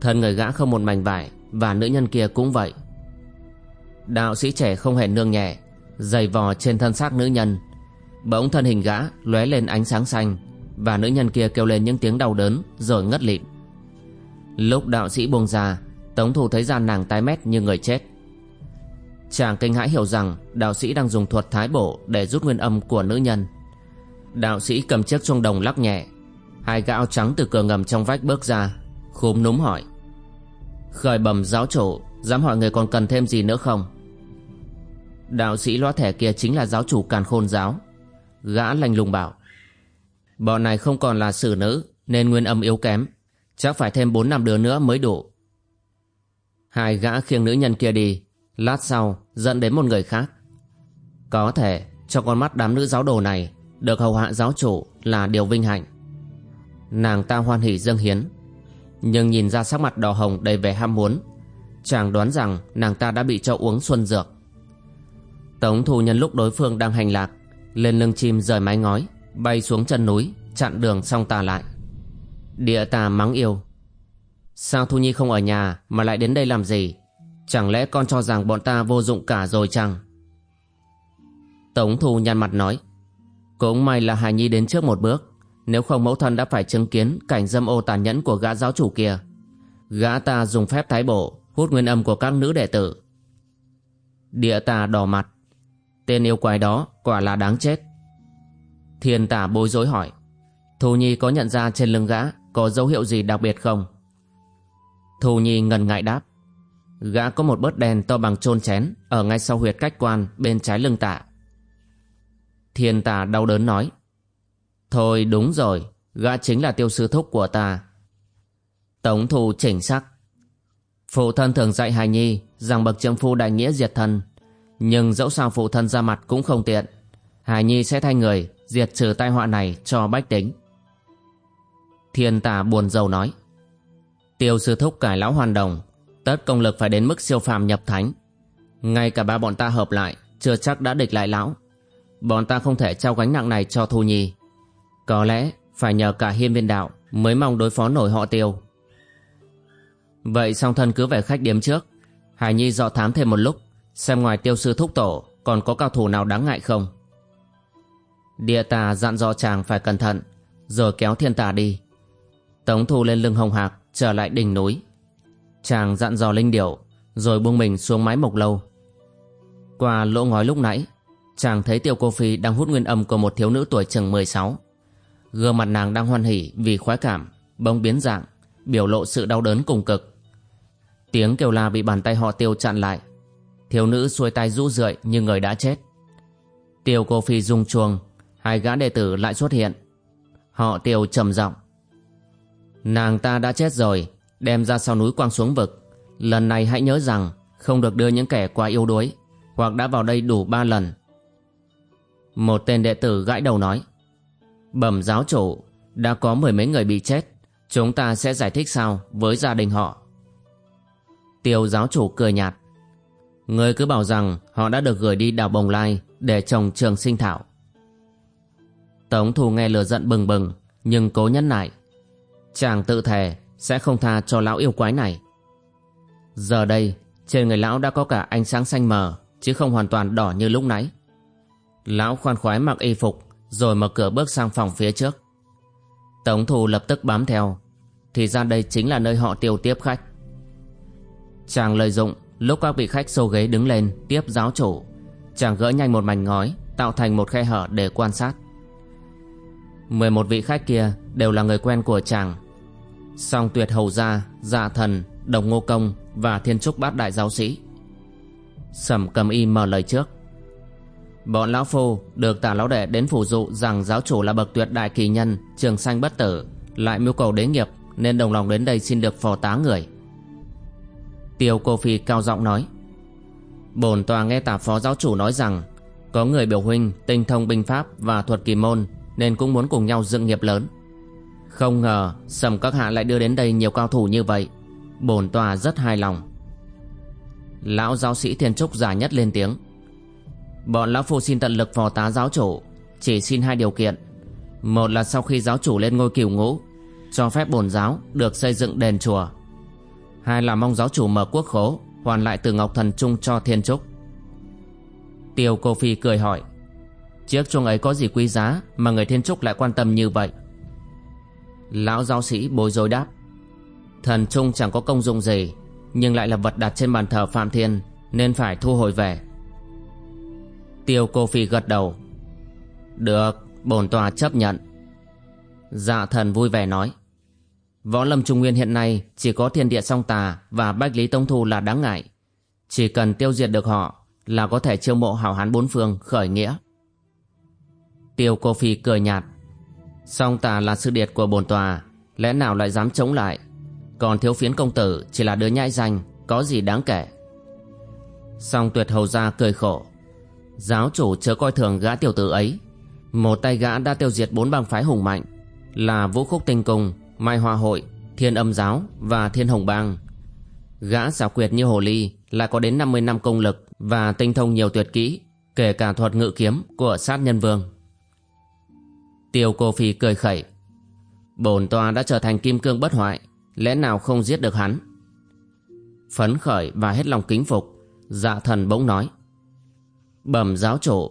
Thân người gã không một mảnh vải và nữ nhân kia cũng vậy. Đạo sĩ trẻ không hề nương nhẹ, dày vò trên thân xác nữ nhân. Bỗng thân hình gã lóe lên ánh sáng xanh và nữ nhân kia kêu lên những tiếng đau đớn rồi ngất lịm. Lúc đạo sĩ buông ra, Tống thủ thấy da nàng tái mét như người chết. Chàng kinh hãi hiểu rằng đạo sĩ đang dùng thuật thái bổ để rút nguyên âm của nữ nhân. Đạo sĩ cầm chiếc chuông đồng lắc nhẹ. Hai gã áo trắng từ cửa ngầm trong vách bước ra, khúm núm hỏi. Khởi bẩm giáo chủ, dám hỏi người còn cần thêm gì nữa không? Đạo sĩ loa thẻ kia chính là giáo chủ càn khôn giáo. Gã lành lùng bảo. Bọn này không còn là xử nữ, nên nguyên âm yếu kém. Chắc phải thêm bốn năm đứa nữa mới đủ. Hai gã khiêng nữ nhân kia đi, Lát sau dẫn đến một người khác. Có thể cho con mắt đám nữ giáo đồ này Được hầu hạ giáo chủ là điều vinh hạnh. Nàng ta hoan hỉ dâng hiến. Nhưng nhìn ra sắc mặt đỏ hồng đầy vẻ ham muốn Chàng đoán rằng nàng ta đã bị cho uống xuân dược. Tống thu nhân lúc đối phương đang hành lạc Lên lưng chim rời mái ngói. Bay xuống chân núi, Chặn đường xong ta lại. Địa tà mắng yêu. Sao Thu Nhi không ở nhà Mà lại đến đây làm gì? Chẳng lẽ con cho rằng bọn ta vô dụng cả rồi chăng? Tống Thu nhăn mặt nói, Cũng may là Hải Nhi đến trước một bước. Nếu không mẫu thân đã phải chứng kiến Cảnh dâm ô tàn nhẫn của gã giáo chủ kia. Gã ta dùng phép thái bộ, Hút nguyên âm của các nữ đệ tử. Địa tà đỏ mặt. Tên yêu quái đó quả là đáng chết. Thiên tả bối rối hỏi, Thu Nhi có nhận ra trên lưng gã Có dấu hiệu gì đặc biệt không? Thu Nhi ngần ngại đáp, Gã có một bớt đen to bằng chôn chén Ở ngay sau huyệt cách quan bên trái lưng tả. Thiên tả đau đớn nói, Thôi đúng rồi, Gã chính là tiêu sư thúc của ta. Tống thù chỉnh sắc, Phụ thân thường dạy hài nhi Rằng bậc trượng phu đại nghĩa diệt thân Nhưng dẫu sao phụ thân ra mặt cũng không tiện. Hài nhi sẽ thay người Diệt trừ tai họa này cho bách tính. Thiên tà buồn rầu nói, Tiêu sư thúc cải lão hoàn đồng, Tất công lực phải đến mức siêu phàm nhập thánh. Ngay cả ba bọn ta hợp lại, Chưa chắc đã địch lại lão. Bọn ta không thể trao gánh nặng này cho Thu Nhi. Có lẽ phải nhờ cả hiên viên đạo Mới mong đối phó nổi họ tiêu. Vậy song thân cứ về khách điếm trước. Hải Nhi dọ thám thêm một lúc, Xem ngoài tiêu sư thúc tổ Còn có cao thủ nào đáng ngại không? Địa tà dặn dò chàng phải cẩn thận Rồi kéo thiên tà đi. Tống thu lên lưng hồng hạc, Trở lại đỉnh núi. Chàng dặn dò Linh Điểu, Rồi buông mình xuống mái mộc lâu. Qua lỗ ngói lúc nãy, Chàng thấy Tiêu Cô Phi đang hút nguyên âm của một thiếu nữ tuổi chừng 16 Gương mặt nàng đang hoan hỉ vì khoái cảm, Bỗng biến dạng, Biểu lộ sự đau đớn cùng cực. Tiếng kêu la bị bàn tay họ tiêu chặn lại. Thiếu nữ xuôi tay rũ rượi như người đã chết. Tiêu Cô Phi rung chuông Hai gã đệ tử lại xuất hiện Họ tiêu trầm giọng Nàng ta đã chết rồi đem ra sau núi quang xuống vực. Lần này hãy nhớ rằng không được đưa những kẻ quá yếu đuối hoặc đã vào đây đủ ba lần. Một tên đệ tử gãi đầu nói Bẩm giáo chủ, đã có mười mấy người bị chết, chúng ta sẽ giải thích sao với gia đình họ. Tiêu giáo chủ cười nhạt Người cứ bảo rằng họ đã được gửi đi đào bồng lai để trồng trường sinh thảo. Tống thù nghe lửa giận bừng bừng, Nhưng cố nhẫn nại. Chàng tự thề sẽ không tha cho lão yêu quái này. Giờ đây, Trên người lão đã có cả ánh sáng xanh mờ, Chứ không hoàn toàn đỏ như lúc nãy. Lão khoan khoái mặc y phục, Rồi mở cửa bước sang phòng phía trước. Tống thù lập tức bám theo. Thì ra đây chính là nơi họ tiêu tiếp khách. Chàng lợi dụng Lúc các vị khách xô ghế đứng lên Tiếp giáo chủ. Chàng gỡ nhanh một mảnh ngói, Tạo thành một khe hở để quan sát. 11 vị khách kia đều là người quen của chàng. Song tuyệt hầu gia, dạ thần, đồng ngô công và thiên trúc bát đại giáo sĩ. Sẩm cầm y mở lời trước. Bọn lão phu được tả lão đệ đến phủ dụ rằng giáo chủ là bậc tuyệt đại kỳ nhân, trường sanh bất tử, lại mưu cầu đế nghiệp nên đồng lòng đến đây xin được phò tá người. Tiêu cô phi cao giọng nói. Bổn tòa nghe tả phó giáo chủ nói rằng có người biểu huynh tinh thông binh pháp và thuật kỳ môn nên cũng muốn cùng nhau dựng nghiệp lớn. Không ngờ sầm các hạ lại đưa đến đây nhiều cao thủ như vậy, bổn tòa rất hài lòng. Lão giáo sĩ Thiên Trúc già nhất lên tiếng. Bọn lão phu xin tận lực phò tá giáo chủ, chỉ xin hai điều kiện. Một là sau khi giáo chủ lên ngôi cửu ngũ, cho phép bổn giáo được xây dựng đền chùa. Hai là mong giáo chủ mở quốc khố, hoàn lại từ Ngọc Thần Trung cho Thiên Trúc. Tiêu Cô Phi cười hỏi Chiếc chuông ấy có gì quý giá Mà người thiên trúc lại quan tâm như vậy? Lão giáo sĩ bối rối đáp. Thần trung chẳng có công dụng gì, Nhưng lại là vật đặt trên bàn thờ Phạm Thiên, Nên phải thu hồi về. Tiêu cô phi gật đầu. Được, Bổn tòa chấp nhận. Dạ thần vui vẻ nói. Võ lâm trung nguyên hiện nay Chỉ có thiên địa song tà Và bách lý tông thu là đáng ngại. Chỉ cần tiêu diệt được họ Là có thể chiêu mộ hảo hán bốn phương khởi nghĩa. Tiêu cô phi cười nhạt. Song tà là sư điệt của bồn tòa, Lẽ nào lại dám chống lại? Còn thiếu phiến công tử chỉ là đứa nhãi danh, Có gì đáng kể? Song tuyệt hầu ra cười khổ. Giáo chủ chớ coi thường gã tiểu tử ấy. Một tay gã đã tiêu diệt bốn bang phái hùng mạnh, Là Vũ Khúc Tinh Cung, Mai Hoa Hội, Thiên Âm Giáo và Thiên Hồng Bang. Gã xảo quyệt như Hồ Ly Lại có đến 50 năm công lực Và tinh thông nhiều tuyệt kỹ, Kể cả thuật ngự kiếm của sát nhân vương. Tiêu cô phi cười khẩy. Bổn tòa đã trở thành kim cương bất hoại, Lẽ nào không giết được hắn? Phấn khởi và hết lòng kính phục Dạ thần bỗng nói. Bẩm giáo chủ,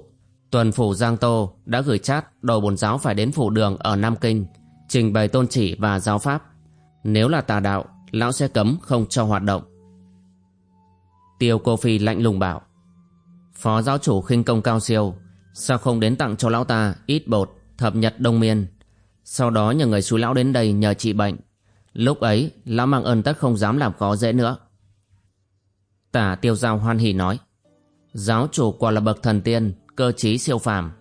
Tuần phủ Giang Tô đã gửi chat đòi bồn giáo phải đến phủ đường ở Nam Kinh, Trình bày tôn chỉ và giáo pháp. Nếu là tà đạo, Lão sẽ cấm không cho hoạt động. Tiêu cô phi lạnh lùng bảo. Phó giáo chủ khinh công cao siêu, Sao không đến tặng cho lão ta ít bột? Thập nhật đông miên sau đó nhờ người xú lão đến đây nhờ trị bệnh. Lúc ấy, lão mang ơn tất không dám làm khó dễ nữa. Tả tiêu giao hoan hỉ nói, giáo chủ quả là bậc thần tiên, cơ trí siêu phàm.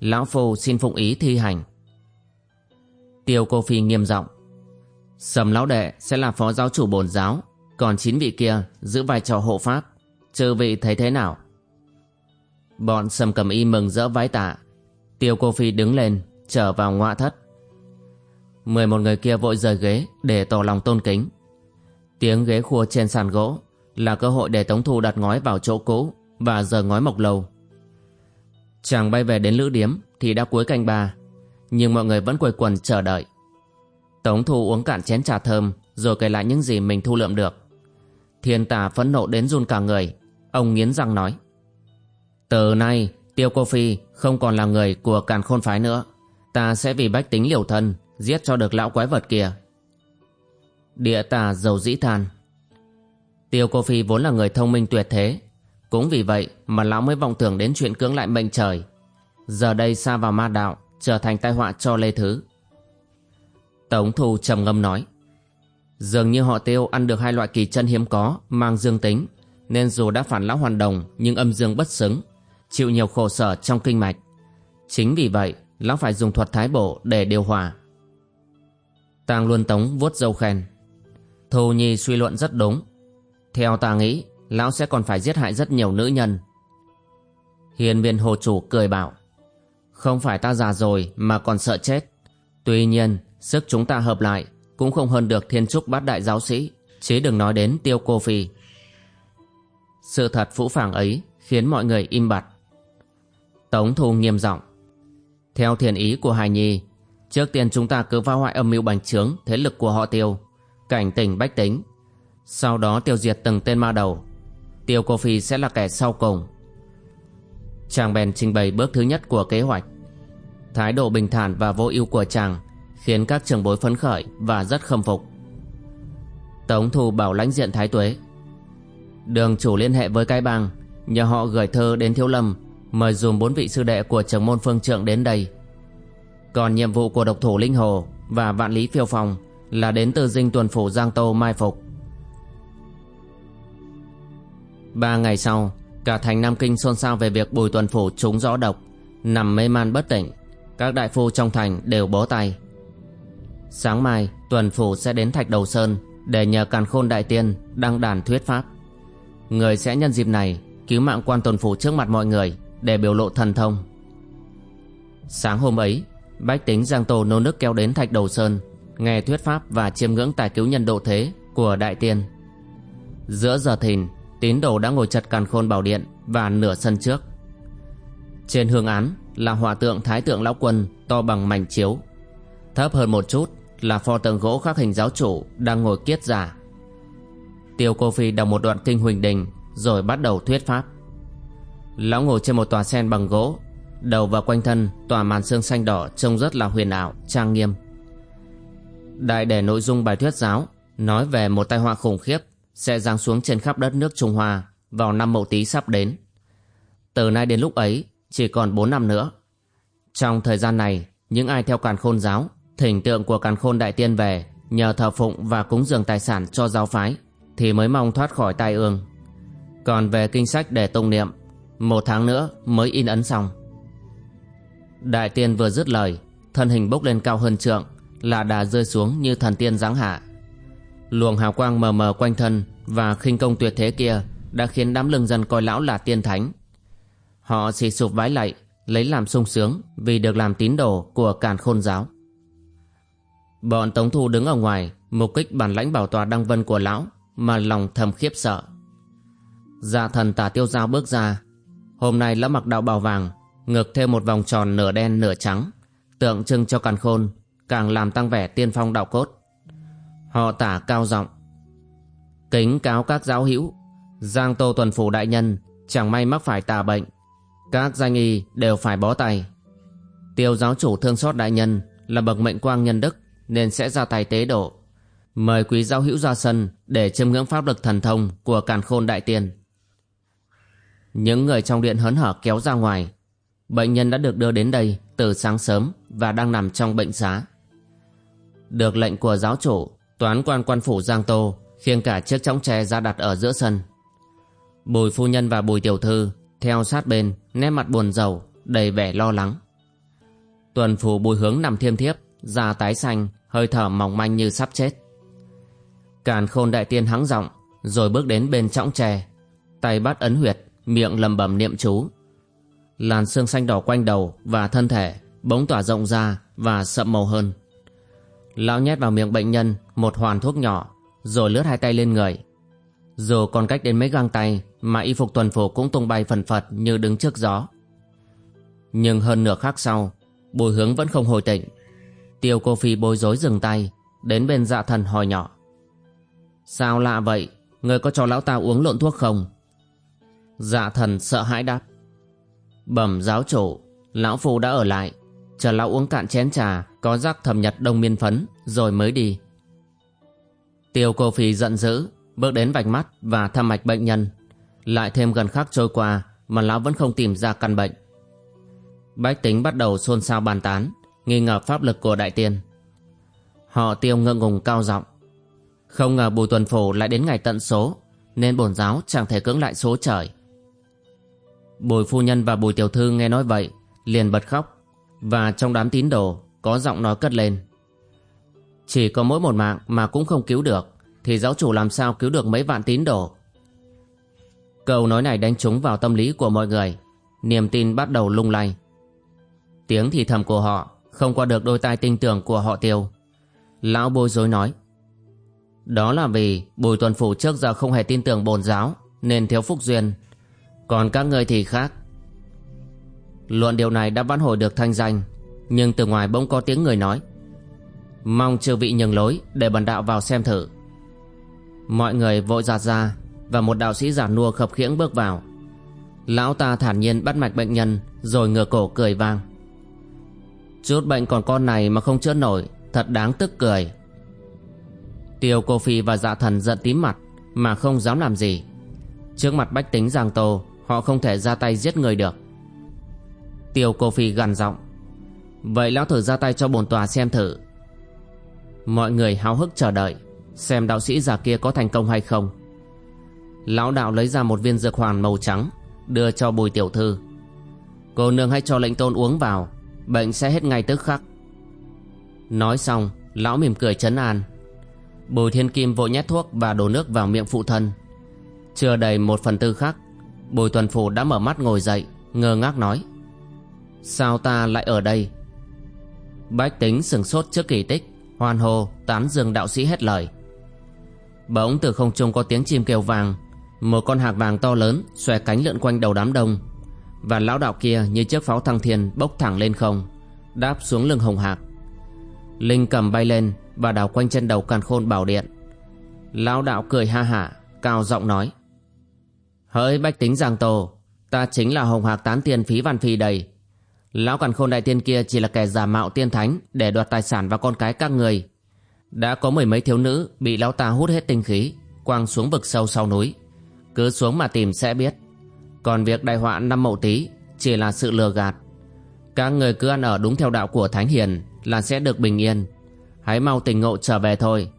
Lão phu xin phụng ý thi hành. Tiêu cô phi nghiêm giọng, sầm lão đệ sẽ là phó giáo chủ bổn giáo, còn chín vị kia giữ vai trò hộ pháp. Chư vị thấy thế nào? Bọn sầm cầm y mừng rỡ vái tạ. Tiêu cô phi đứng lên, Trở vào ngoại thất. Mười một người kia vội rời ghế Để tỏ lòng tôn kính. Tiếng ghế khua trên sàn gỗ Là cơ hội để Tống Thu đặt ngói vào chỗ cũ Và giờ ngói mộc lâu Chàng bay về đến lữ điếm Thì đã cuối canh ba, Nhưng mọi người vẫn quầy quần chờ đợi. Tống Thu uống cạn chén trà thơm Rồi kể lại những gì mình thu lượm được. Thiên tà phẫn nộ đến run cả người, Ông nghiến răng nói, Từ nay Tiêu Cô Phi không còn là người của càn khôn phái nữa. Ta sẽ vì bách tính liều thân, giết cho được lão quái vật kia. Địa tà dầu dĩ than. Tiêu Cô Phi vốn là người thông minh tuyệt thế. Cũng vì vậy mà lão mới vọng tưởng đến chuyện cưỡng lại mệnh trời. Giờ đây xa vào ma đạo, trở thành tai họa cho Lê Thứ. Tống Thu trầm ngâm nói. Dường như họ tiêu ăn được hai loại kỳ chân hiếm có, mang dương tính, nên dù đã phản lão hoàn đồng nhưng âm dương bất xứng chịu nhiều khổ sở trong kinh mạch. Chính vì vậy, lão phải dùng thuật thái bổ để điều hòa. Tàng Luân Tống vuốt dâu khen. Thù Nhi suy luận rất đúng. Theo ta nghĩ, lão sẽ còn phải giết hại rất nhiều nữ nhân. Hiền viên hồ chủ cười bảo. Không phải ta già rồi mà còn sợ chết. Tuy nhiên, sức chúng ta hợp lại cũng không hơn được thiên trúc bát đại giáo sĩ, chứ đừng nói đến tiêu cô phi. Sự thật phũ phàng ấy khiến mọi người im bặt. Tống Thu nghiêm giọng Theo thiền ý của Hải Nhi, trước tiên chúng ta cứ phá hoại âm mưu bành trướng thế lực của họ tiêu, cảnh tỉnh bách tính. Sau đó tiêu diệt từng tên ma đầu. Tiêu Cô Phi sẽ là kẻ sau cùng. Chàng bèn trình bày bước thứ nhất của kế hoạch. Thái độ bình thản và vô ưu của chàng khiến các trường bối phấn khởi và rất khâm phục. Tống Thu bảo lãnh diện Thái Tuế. Đường chủ liên hệ với cái bang, nhờ họ gửi thơ đến Thiếu Lâm, mời dùm bốn vị sư đệ của trưởng môn phương trượng đến đây. Còn nhiệm vụ của độc thủ Linh Hồ và vạn lý phiêu phòng là đến từ dinh tuần phủ Giang Tô mai phục. Ba ngày sau, cả thành Nam Kinh xôn xao về việc bùi tuần phủ trúng rõ độc, nằm mê man bất tỉnh. Các đại phu trong thành đều bó tay. Sáng mai, tuần phủ sẽ đến Thạch Đầu Sơn để nhờ càn khôn đại tiên đăng đàn thuyết pháp. Người sẽ nhân dịp này cứu mạng quan tuần phủ trước mặt mọi người để biểu lộ thần thông. Sáng hôm ấy, bách tính Giang Tô nô nức kéo đến Thạch Đầu Sơn nghe thuyết pháp và chiêm ngưỡng tài cứu nhân độ thế của đại tiên. Giữa giờ thìn, tín đồ đã ngồi chật càn khôn bảo điện và nửa sân trước. Trên hương án là hòa tượng thái tượng lão quân to bằng mảnh chiếu. Thấp hơn một chút là pho tượng gỗ khắc hình giáo chủ đang ngồi kiết giả. Tiêu Cô Phi đọc một đoạn kinh huỳnh đình rồi bắt đầu thuyết pháp. Lão ngồi trên một tòa sen bằng gỗ, đầu và quanh thân tòa màn xương xanh đỏ trông rất là huyền ảo, trang nghiêm. Đại đề nội dung bài thuyết giáo nói về một tai họa khủng khiếp sẽ giáng xuống trên khắp đất nước Trung Hoa vào năm Mậu Tý sắp đến. Từ nay đến lúc ấy chỉ còn 4 năm nữa. Trong thời gian này, những ai theo càn khôn giáo, thỉnh tượng của càn khôn đại tiên về nhờ thờ phụng và cúng dường tài sản cho giáo phái thì mới mong thoát khỏi tai ương. Còn về kinh sách để tông niệm, một tháng nữa mới in ấn xong. Đại tiên vừa dứt lời, thân hình bốc lên cao hơn trượng, là đà rơi xuống như thần tiên giáng hạ. Luồng hào quang mờ mờ quanh thân và khinh công tuyệt thế kia đã khiến đám lưng dân coi lão là tiên thánh. Họ xì sụp vái lạy, lấy làm sung sướng vì được làm tín đồ của càn khôn giáo. Bọn Tống Thu đứng ở ngoài, mục kích bản lãnh bảo tòa đăng vân của lão, mà lòng thầm khiếp sợ. Dạ thần tả tiêu giao bước ra, hôm nay lão mặc đạo bào vàng, ngực thêm một vòng tròn nửa đen nửa trắng, tượng trưng cho càn khôn, càng làm tăng vẻ tiên phong đạo cốt. Họ tả cao giọng Kính cáo các giáo hữu Giang Tô Tuần Phủ Đại Nhân Chẳng may mắc phải tà bệnh Các danh y đều phải bó tay. Tiêu giáo chủ thương xót đại nhân Là bậc mệnh quang nhân đức Nên sẽ ra tay tế độ. Mời quý giáo hữu ra sân Để chiêm ngưỡng pháp lực thần thông Của càn khôn đại tiên. Những người trong điện hớn hở kéo ra ngoài Bệnh nhân đã được đưa đến đây Từ sáng sớm Và đang nằm trong bệnh xá Được lệnh của giáo chủ Toán quan quan phủ Giang Tô khiêng cả chiếc chõng tre ra đặt ở giữa sân. Bùi phu nhân và bùi tiểu thư theo sát bên, nét mặt buồn rầu, đầy vẻ lo lắng. Tuần phủ bùi hướng nằm thiêm thiếp, da tái xanh, hơi thở mỏng manh như sắp chết. Càn khôn đại tiên hắng giọng, rồi bước đến bên chõng tre, tay bắt ấn huyệt, miệng lầm bầm niệm chú. Làn xương xanh đỏ quanh đầu và thân thể bỗng tỏa rộng ra và sậm màu hơn. Lão nhét vào miệng bệnh nhân một hoàn thuốc nhỏ rồi lướt hai tay lên người. Dù còn cách đến mấy găng tay mà y phục tuần phủ cũng tung bay phần phật như đứng trước gió. Nhưng hơn nửa khắc sau, bùi hướng vẫn không hồi tỉnh. Tiêu cô phi bối rối dừng tay, đến bên dạ thần hỏi nhỏ. Sao lạ vậy, người có cho lão ta uống lộn thuốc không? Dạ thần sợ hãi đáp. Bẩm giáo chủ, lão phu đã ở lại, chờ lão uống cạn chén trà có rắc thầm nhật đông miên phấn rồi mới đi. Tiêu cô phi giận dữ, bước đến vạch mắt và thăm mạch bệnh nhân. Lại thêm gần khắc trôi qua mà lão vẫn không tìm ra căn bệnh. Bách tính bắt đầu xôn xao bàn tán, nghi ngờ pháp lực của đại tiên. Họ tiêu ngượng ngùng cao giọng Không ngờ bùi tuần phủ lại đến ngày tận số, nên bổn giáo chẳng thể cưỡng lại số trời. Bùi phu nhân và bùi tiểu thư nghe nói vậy, liền bật khóc, và trong đám tín đồ có giọng nói cất lên. Chỉ có mỗi một mạng mà cũng không cứu được Thì giáo chủ làm sao cứu được mấy vạn tín đồ? Câu nói này đánh trúng vào tâm lý của mọi người. Niềm tin bắt đầu lung lay. Tiếng thì thầm của họ Không qua được đôi tai tinh tưởng của họ tiêu. Lão bối rối nói Đó là vì Bùi tuần phủ trước giờ không hề tin tưởng bồn giáo Nên thiếu phúc duyên còn các ngươi thì khác. Luận điều này đã vãn hồi được thanh danh, Nhưng từ ngoài bỗng có tiếng người nói. Mong chư vị nhường lối Để bần đạo vào xem thử. Mọi người vội giạt ra Và một đạo sĩ giả nua khập khiễng bước vào. Lão ta thản nhiên bắt mạch bệnh nhân Rồi ngửa cổ cười vang. Chút bệnh còn con này mà không chữa nổi, Thật đáng tức cười. Tiêu cô phi và dạ thần giận tím mặt Mà không dám làm gì. Trước mặt bách tính giang tô Họ không thể ra tay giết người được. Tiêu cô phi gằn giọng. Vậy lão thử ra tay cho bồn tòa xem thử. Mọi người háo hức chờ đợi, Xem đạo sĩ già kia có thành công hay không. Lão đạo lấy ra một viên dược hoàn màu trắng, Đưa cho bùi tiểu thư. Cô nương hãy cho lệnh tôn uống vào, Bệnh sẽ hết ngay tức khắc. Nói xong, Lão mỉm cười chấn an. Bùi thiên kim vội nhét thuốc và đổ nước vào miệng phụ thân. Chưa đầy một phần tư khắc Bùi tuần phủ đã mở mắt ngồi dậy, Ngơ ngác nói, Sao ta lại ở đây? Bách tính sừng sốt trước kỳ tích, Hoan hô, tán dương đạo sĩ hết lời. Bỗng từ không trung có tiếng chim kêu vàng, Một con hạc vàng to lớn Xòe cánh lượn quanh đầu đám đông, Và lão đạo kia như chiếc pháo thăng thiên Bốc thẳng lên không, Đáp xuống lưng hồng hạc. Linh cầm bay lên Và đảo quanh chân đầu càn khôn bảo điện. Lão đạo cười ha hả, Cao giọng nói Hỡi bách tính giang tổ Ta chính là hồng hạc tán tiền phí văn phi đầy Lão càn khôn đại tiên kia chỉ là kẻ giả mạo tiên thánh Để đoạt tài sản và con cái các người. Đã có mười mấy thiếu nữ Bị lão ta hút hết tinh khí, Quăng xuống vực sâu sau núi. Cứ xuống mà tìm sẽ biết. Còn việc đại họa năm mậu tí Chỉ là sự lừa gạt. Các người cứ ăn ở đúng theo đạo của Thánh Hiền Là sẽ được bình yên. Hãy mau tình ngộ trở về thôi.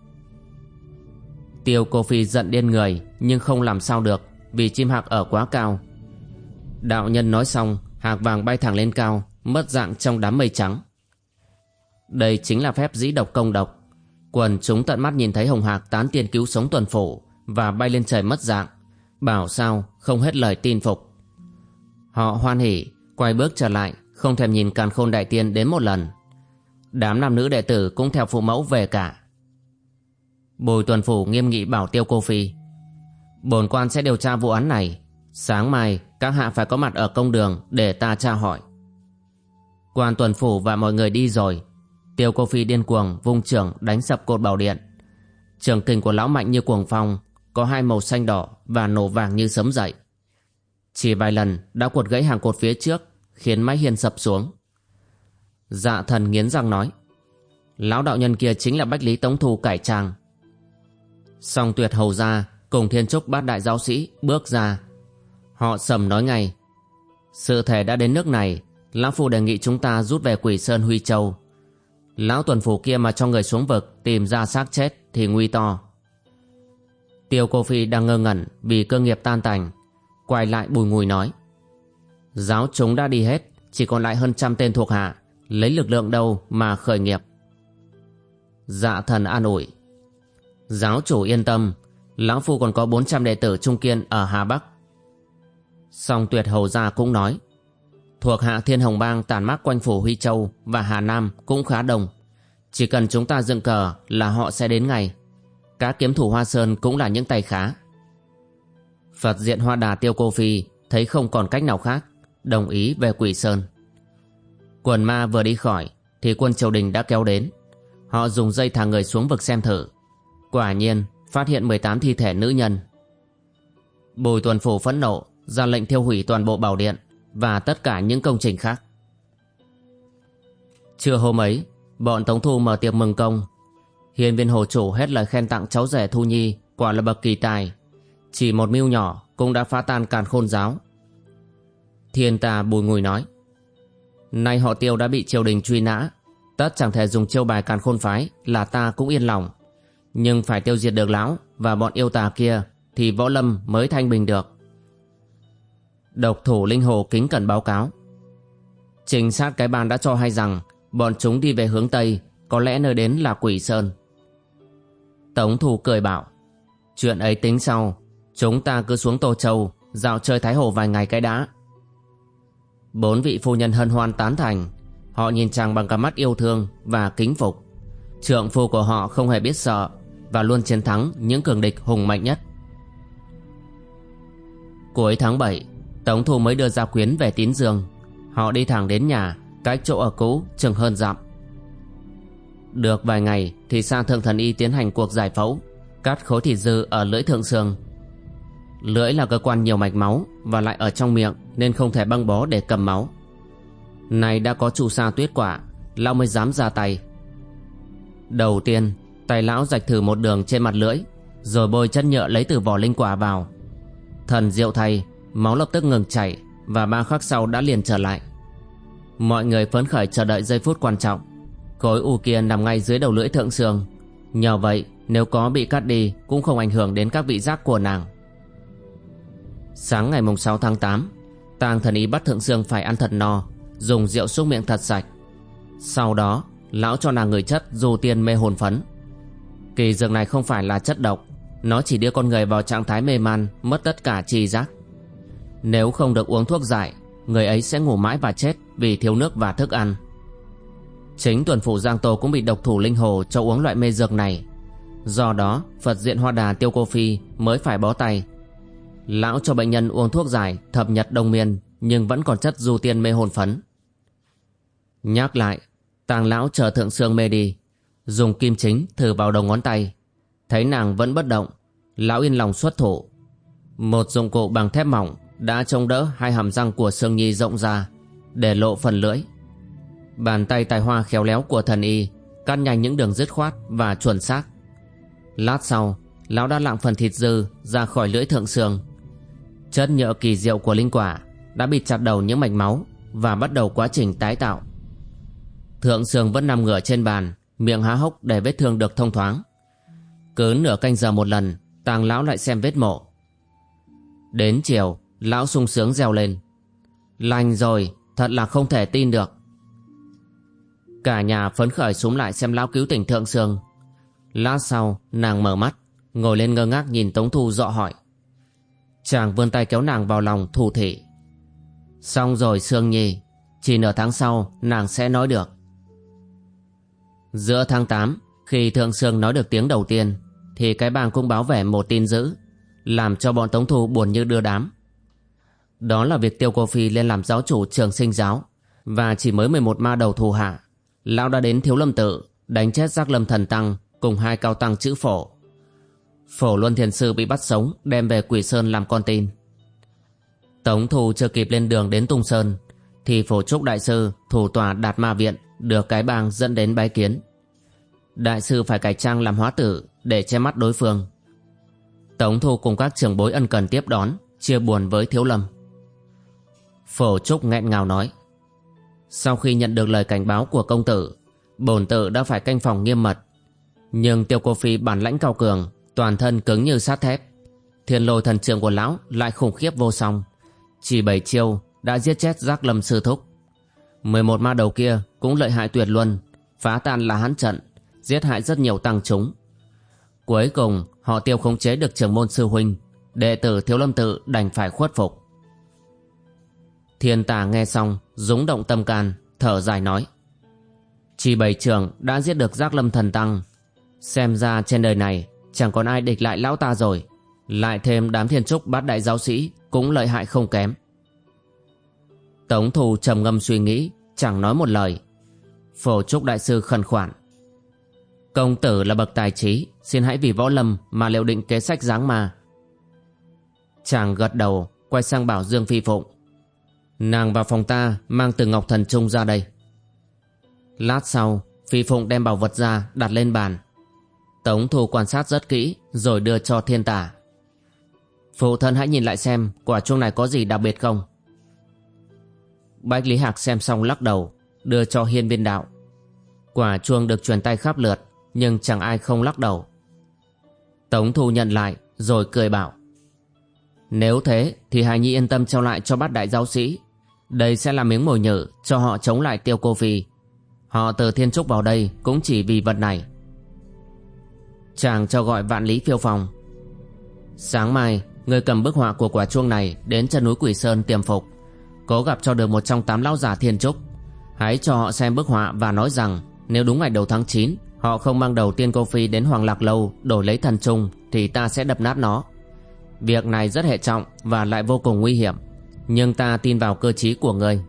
Tiêu cô phi giận điên người, Nhưng không làm sao được. Vì chim hạc ở quá cao. Đạo nhân nói xong, Hạc vàng bay thẳng lên cao, Mất dạng trong đám mây trắng. Đây chính là phép dĩ độc công độc. Quần chúng tận mắt nhìn thấy hồng hạc tán tiền cứu sống tuần phủ Và bay lên trời mất dạng, Bảo sao không hết lời tin phục. Họ hoan hỉ, Quay bước trở lại, Không thèm nhìn càn khôn đại tiên đến một lần. Đám nam nữ đệ tử cũng theo phụ mẫu về cả. Bùi tuần phủ nghiêm nghị bảo tiêu cô phi Bổn quan sẽ điều tra vụ án này Sáng mai các hạ phải có mặt ở công đường để ta tra hỏi. Quan tuần phủ và mọi người đi rồi. Tiêu cô phi điên cuồng vung trưởng đánh sập cột bảo điện. Trường kình của lão mạnh như cuồng phong, có hai màu xanh đỏ và nổ vàng như sấm dậy. Chỉ vài lần đã cuột gãy hàng cột phía trước, khiến mái hiên sập xuống. Dạ thần nghiến răng nói, lão đạo nhân kia chính là bách lý tống thù cải trang. Song tuyệt hầu ra cùng thiên trúc bát đại giáo sĩ bước ra. Họ sầm nói ngay, Sự thể đã đến nước này, Lão Phu đề nghị chúng ta rút về quỷ sơn Huy Châu. Lão tuần phủ kia mà cho người xuống vực Tìm ra xác chết thì nguy to. Tiêu cô phi đang ngơ ngẩn Vì cơ nghiệp tan tành, Quay lại bùi ngùi nói, Giáo chúng đã đi hết, Chỉ còn lại hơn trăm tên thuộc hạ, Lấy lực lượng đâu mà khởi nghiệp? Dạ thần an ủi, Giáo chủ yên tâm Lão Phu còn có 400 đệ tử trung kiên ở Hà Bắc. Song tuyệt hầu gia cũng nói Thuộc hạ thiên hồng bang tàn mát quanh phủ Huy Châu và Hà Nam cũng khá đồng, Chỉ cần chúng ta dựng cờ là họ sẽ đến ngay. Các kiếm thủ Hoa Sơn cũng là những tay khá. Phật diện Hoa Đà Tiêu Cô Phi thấy không còn cách nào khác Đồng ý về Quỷ Sơn. Quần ma vừa đi khỏi Thì quân triều đình đã kéo đến. Họ dùng dây thả người xuống vực xem thử. Quả nhiên phát hiện 18 thi thể nữ nhân Bùi tuần phủ phẫn nộ ra lệnh thiêu hủy toàn bộ bảo điện và tất cả những công trình khác. Trưa hôm ấy, bọn Tống Thu mở tiệc mừng công. Hiền viên hồ chủ hết lời khen tặng cháu rể Thu Nhi, quả là bậc kỳ tài. Chỉ một mưu nhỏ cũng đã phá tan càn khôn giáo. Thiên tà bùi ngùi nói. Nay họ tiêu đã bị triều đình truy nã, tất chẳng thể dùng chiêu bài càn khôn phái là ta cũng yên lòng. Nhưng phải tiêu diệt được lão và bọn yêu tà kia thì võ lâm mới thanh bình được. Độc thủ linh hồ kính cẩn báo cáo. Trình sát cái bàn đã cho hay rằng Bọn chúng đi về hướng Tây, Có lẽ nơi đến là Quỷ Sơn. Tống thủ cười bảo, Chuyện ấy tính sau, Chúng ta cứ xuống Tô Châu, Dạo chơi Thái Hồ vài ngày cái đã. Bốn vị phu nhân hân hoan tán thành, Họ nhìn chàng bằng cả mắt yêu thương Và kính phục. Trượng phu của họ không hề biết sợ và luôn chiến thắng những cường địch hùng mạnh nhất. Cuối tháng 7 Tống Thu mới đưa ra quyến về Tín Dương. Họ đi thẳng đến nhà, Cách chỗ ở cũ chừng hơn dặm. Được vài ngày Thì sang thượng thần y tiến hành cuộc giải phẫu, Cắt khối thịt dư ở lưỡi thượng xương. Lưỡi là cơ quan nhiều mạch máu Và lại ở trong miệng Nên không thể băng bó để cầm máu. Này đã có chu sa tuyết quả, Lão mới dám ra tay. Đầu tiên Tay lão rạch thử một đường trên mặt lưỡi, Rồi bôi chất nhựa lấy từ vỏ linh quả vào. Thần diệu thay Máu lập tức ngừng chảy Và ba khắc sau đã liền trở lại. Mọi người phấn khởi chờ đợi giây phút quan trọng. Khối u kia nằm ngay dưới đầu lưỡi thượng sườn. Nhờ vậy, nếu có bị cắt đi Cũng không ảnh hưởng đến các vị giác của nàng. Sáng ngày mùng 6 tháng 8 Tàng thần ý bắt thượng sương phải ăn thật no, Dùng rượu xúc miệng thật sạch. Sau đó, Lão cho nàng người chất dù tiên mê hồn phấn. Kỳ dược này không phải là chất độc. Nó chỉ đưa con người vào trạng thái mê man, Mất tất cả tri giác. Nếu không được uống thuốc giải, Người ấy sẽ ngủ mãi và chết Vì thiếu nước và thức ăn. Chính tuần phủ Giang Tô cũng bị độc thủ linh hồ Cho uống loại mê dược này. Do đó, Phật diện Hoa Đà Tiêu Cô Phi Mới phải bó tay. Lão cho bệnh nhân uống thuốc giải Thập nhật đông miên, Nhưng vẫn còn chất du tiên mê hồn phấn. Nhắc lại, Tàng lão chờ thượng sương mê đi. Dùng kim chính thử vào đầu ngón tay. Thấy nàng vẫn bất động, Lão yên lòng xuất thủ. Một dụng cụ bằng thép mỏng Đã chống đỡ hai hàm răng của Sương Nhi rộng ra, Để lộ phần lưỡi. Bàn tay tài hoa khéo léo của thần y Cắt nhanh những đường dứt khoát và chuẩn xác. Lát sau, Lão đã lạng phần thịt dư ra khỏi lưỡi thượng sương Chất nhựa kỳ diệu của linh quả Đã bị chặt đầu những mạch máu Và bắt đầu quá trình tái tạo. Thượng sương vẫn nằm ngửa trên bàn Miệng há hốc để vết thương được thông thoáng. Cứ nửa canh giờ một lần, Tàng lão lại xem vết mộ Đến chiều, Lão sung sướng reo lên. Lành rồi, Thật là không thể tin được. Cả nhà phấn khởi súng lại xem lão cứu tỉnh thượng sương. Lát sau, nàng mở mắt, Ngồi lên ngơ ngác nhìn Tống Thu dọ hỏi. Chàng vươn tay kéo nàng vào lòng thủ thị. Xong rồi, Sương Nhi, Chỉ nửa tháng sau, nàng sẽ nói được. Giữa tháng 8 Khi Thượng Sương nói được tiếng đầu tiên, Thì cái bang cũng báo về một tin dữ, Làm cho bọn Tống Thu buồn như đưa đám. Đó là việc Tiêu Cô Phi lên làm giáo chủ trường sinh giáo, Và chỉ mới 11 ma đầu thù hạ, Lão đã đến Thiếu Lâm Tự, Đánh chết giác lâm thần tăng Cùng hai cao tăng chữ phổ. Phổ Luân Thiền Sư bị bắt sống, Đem về Quỷ Sơn làm con tin. Tống Thu chưa kịp lên đường đến Tung Sơn, Thì Phổ Trúc Đại Sư Thủ tòa Đạt Ma Viện. Được cái bang dẫn đến bái kiến. Đại sư phải cải trang làm hóa tử Để che mắt đối phương. Tống Thu cùng các trưởng bối ân cần tiếp đón, Chia buồn với Thiếu Lâm. Phổ Trúc nghẹn ngào nói, Sau khi nhận được lời cảnh báo của công tử, Bổn tử đã phải canh phòng nghiêm mật. Nhưng Tiêu Cô Phi bản lãnh cao cường, Toàn thân cứng như sắt thép. Thiên lôi thần trường của lão lại khủng khiếp vô song. Chỉ bảy chiêu đã giết chết giác lâm sư thúc. 11 ma đầu kia cũng lợi hại tuyệt luân, Phá tan là hán trận, Giết hại rất nhiều tăng chúng. Cuối cùng, họ tiêu khống chế được trưởng môn sư huynh, Đệ tử thiếu lâm tự đành phải khuất phục. Thiên tà nghe xong Dũng động tâm can, Thở dài nói, Chỉ bảy trưởng đã giết được giác lâm thần tăng, Xem ra trên đời này Chẳng còn ai địch lại lão ta rồi. Lại thêm đám thiên trúc bát đại giáo sĩ Cũng lợi hại không kém. Tống thù trầm ngâm suy nghĩ, Chẳng nói một lời. Phổ trúc đại sư khẩn khoản. Công tử là bậc tài trí, Xin hãy vì võ lâm mà liệu định kế sách giáng ma. Chàng gật đầu, Quay sang bảo Dương Phi Phụng. Nàng vào phòng ta Mang từ Ngọc Thần Trung ra đây. Lát sau, Phi Phụng đem bảo vật ra, đặt lên bàn. Tống Thu quan sát rất kỹ, rồi đưa cho thiên tả. Phụ thân hãy nhìn lại xem, quả chuông này có gì đặc biệt không? Bách Lý Hạc xem xong lắc đầu, đưa cho hiên viên đạo. Quả chuông được truyền tay khắp lượt, nhưng chẳng ai không lắc đầu. Tống Thu nhận lại, rồi cười bảo. Nếu thế thì Hải Nhi yên tâm trao lại cho bát đại giáo sĩ. Đây sẽ là miếng mồi nhử cho họ chống lại tiêu cô phi. Họ từ thiên trúc vào đây cũng chỉ vì vật này. Chàng cho gọi vạn lý phiêu phòng Sáng mai Người cầm bức họa của quả chuông này Đến chân núi Quỷ Sơn tiềm phục Cố gặp cho được một trong tám lão giả thiên trúc. Hãy cho họ xem bức họa và nói rằng, Nếu đúng ngày đầu tháng 9 Họ không mang đầu tiên cô phi đến Hoàng Lạc Lâu Đổi lấy thần trung Thì ta sẽ đập nát nó. Việc này rất hệ trọng Và lại vô cùng nguy hiểm, Nhưng ta tin vào cơ trí của ngươi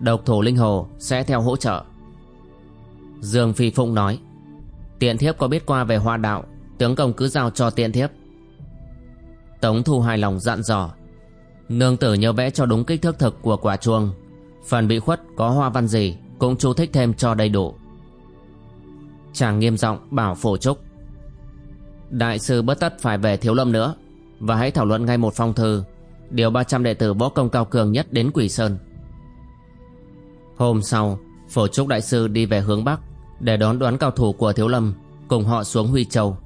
Độc thủ linh hồ sẽ theo hỗ trợ. Dương Phi Phụng nói, Tiện thiếp có biết qua về hoa đạo, Tướng công cứ giao cho tiện thiếp. Tống Thu hài lòng dặn dò Nương tử nhớ vẽ cho đúng kích thước thực của quả chuông. Phần bị khuất có hoa văn gì Cũng chú thích thêm cho đầy đủ. Chàng nghiêm giọng bảo phổ trúc. Đại sư bất tất phải về thiếu lâm nữa, Và hãy thảo luận ngay một phong thư. Điều 300 đệ tử võ công cao cường nhất đến Quỷ Sơn. Hôm sau, Phổ trúc đại sư đi về hướng Bắc Để đón đoán cao thủ của thiếu lâm, Cùng họ xuống Huy Châu.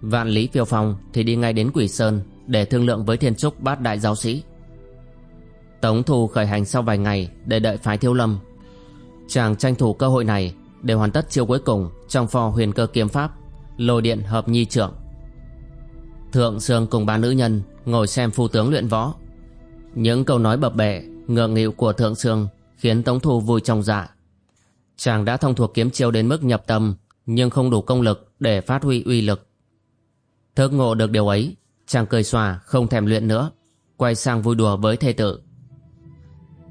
Vạn Lý Phiêu Phong thì đi ngay đến Quỷ Sơn. Để thương lượng với thiên trúc bát đại giáo sĩ. Tống Thù khởi hành sau vài ngày Để đợi phái thiếu lâm. Chàng tranh thủ cơ hội này Để hoàn tất chiêu cuối cùng Trong pho huyền cơ kiếm pháp Lôi điện hợp nhi trưởng Thượng Sương cùng ba nữ nhân Ngồi xem phu tướng luyện võ. Những câu nói bập bẹ, Ngượng nghịu của Thượng Sương Khiến Tống Thu vui trong dạ. Chàng đã thông thuộc kiếm chiêu đến mức nhập tâm, Nhưng không đủ công lực để phát huy uy lực. Thức ngộ được điều ấy Chàng cười xòa, không thèm luyện nữa, Quay sang vui đùa với thê tử.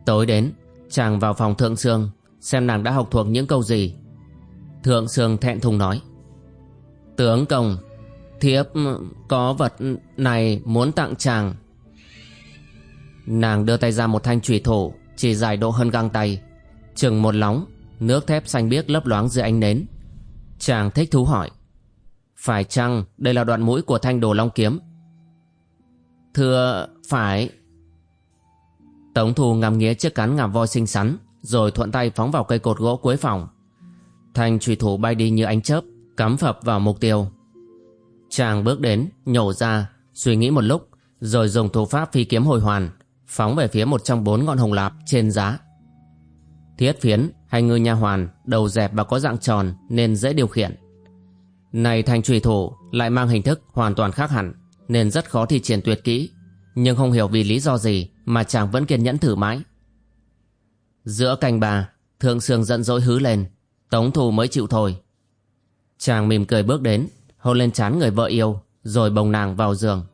Tối đến, Chàng vào phòng Thượng Sương, Xem nàng đã học thuộc những câu gì. Thượng Sương thẹn thùng nói, Tướng công, Thiếp có vật này muốn tặng chàng. Nàng đưa tay ra một thanh trùy thủ, Chỉ dài độ hơn găng tay, Chừng một lóng, Nước thép xanh biếc lấp loáng dưới ánh nến. Chàng thích thú hỏi, Phải chăng đây là đoạn mũi của thanh đồ long kiếm? Thưa phải Tống thù ngắm nghía chiếc cán ngà voi xinh xắn Rồi thuận tay phóng vào cây cột gỗ cuối phòng Thanh trùy thủ bay đi như ánh chớp Cắm phập vào mục tiêu Chàng bước đến, nhổ ra, suy nghĩ một lúc, rồi dùng thủ pháp phi kiếm hồi hoàn, phóng về phía một trong bốn ngọn hồng lạp trên giá. Thiết phiến hay ngư nha hoàn, đầu dẹp và có dạng tròn nên dễ điều khiển. Này thành trùy thủ lại mang hình thức hoàn toàn khác hẳn, nên rất khó thi triển tuyệt kỹ, nhưng không hiểu vì lý do gì mà chàng vẫn kiên nhẫn thử mãi. Giữa cành bà, thượng sương giận dỗi hứ lên, tống thù mới chịu thôi. Chàng mỉm cười bước đến, hôn lên trán người vợ yêu rồi bồng nàng vào giường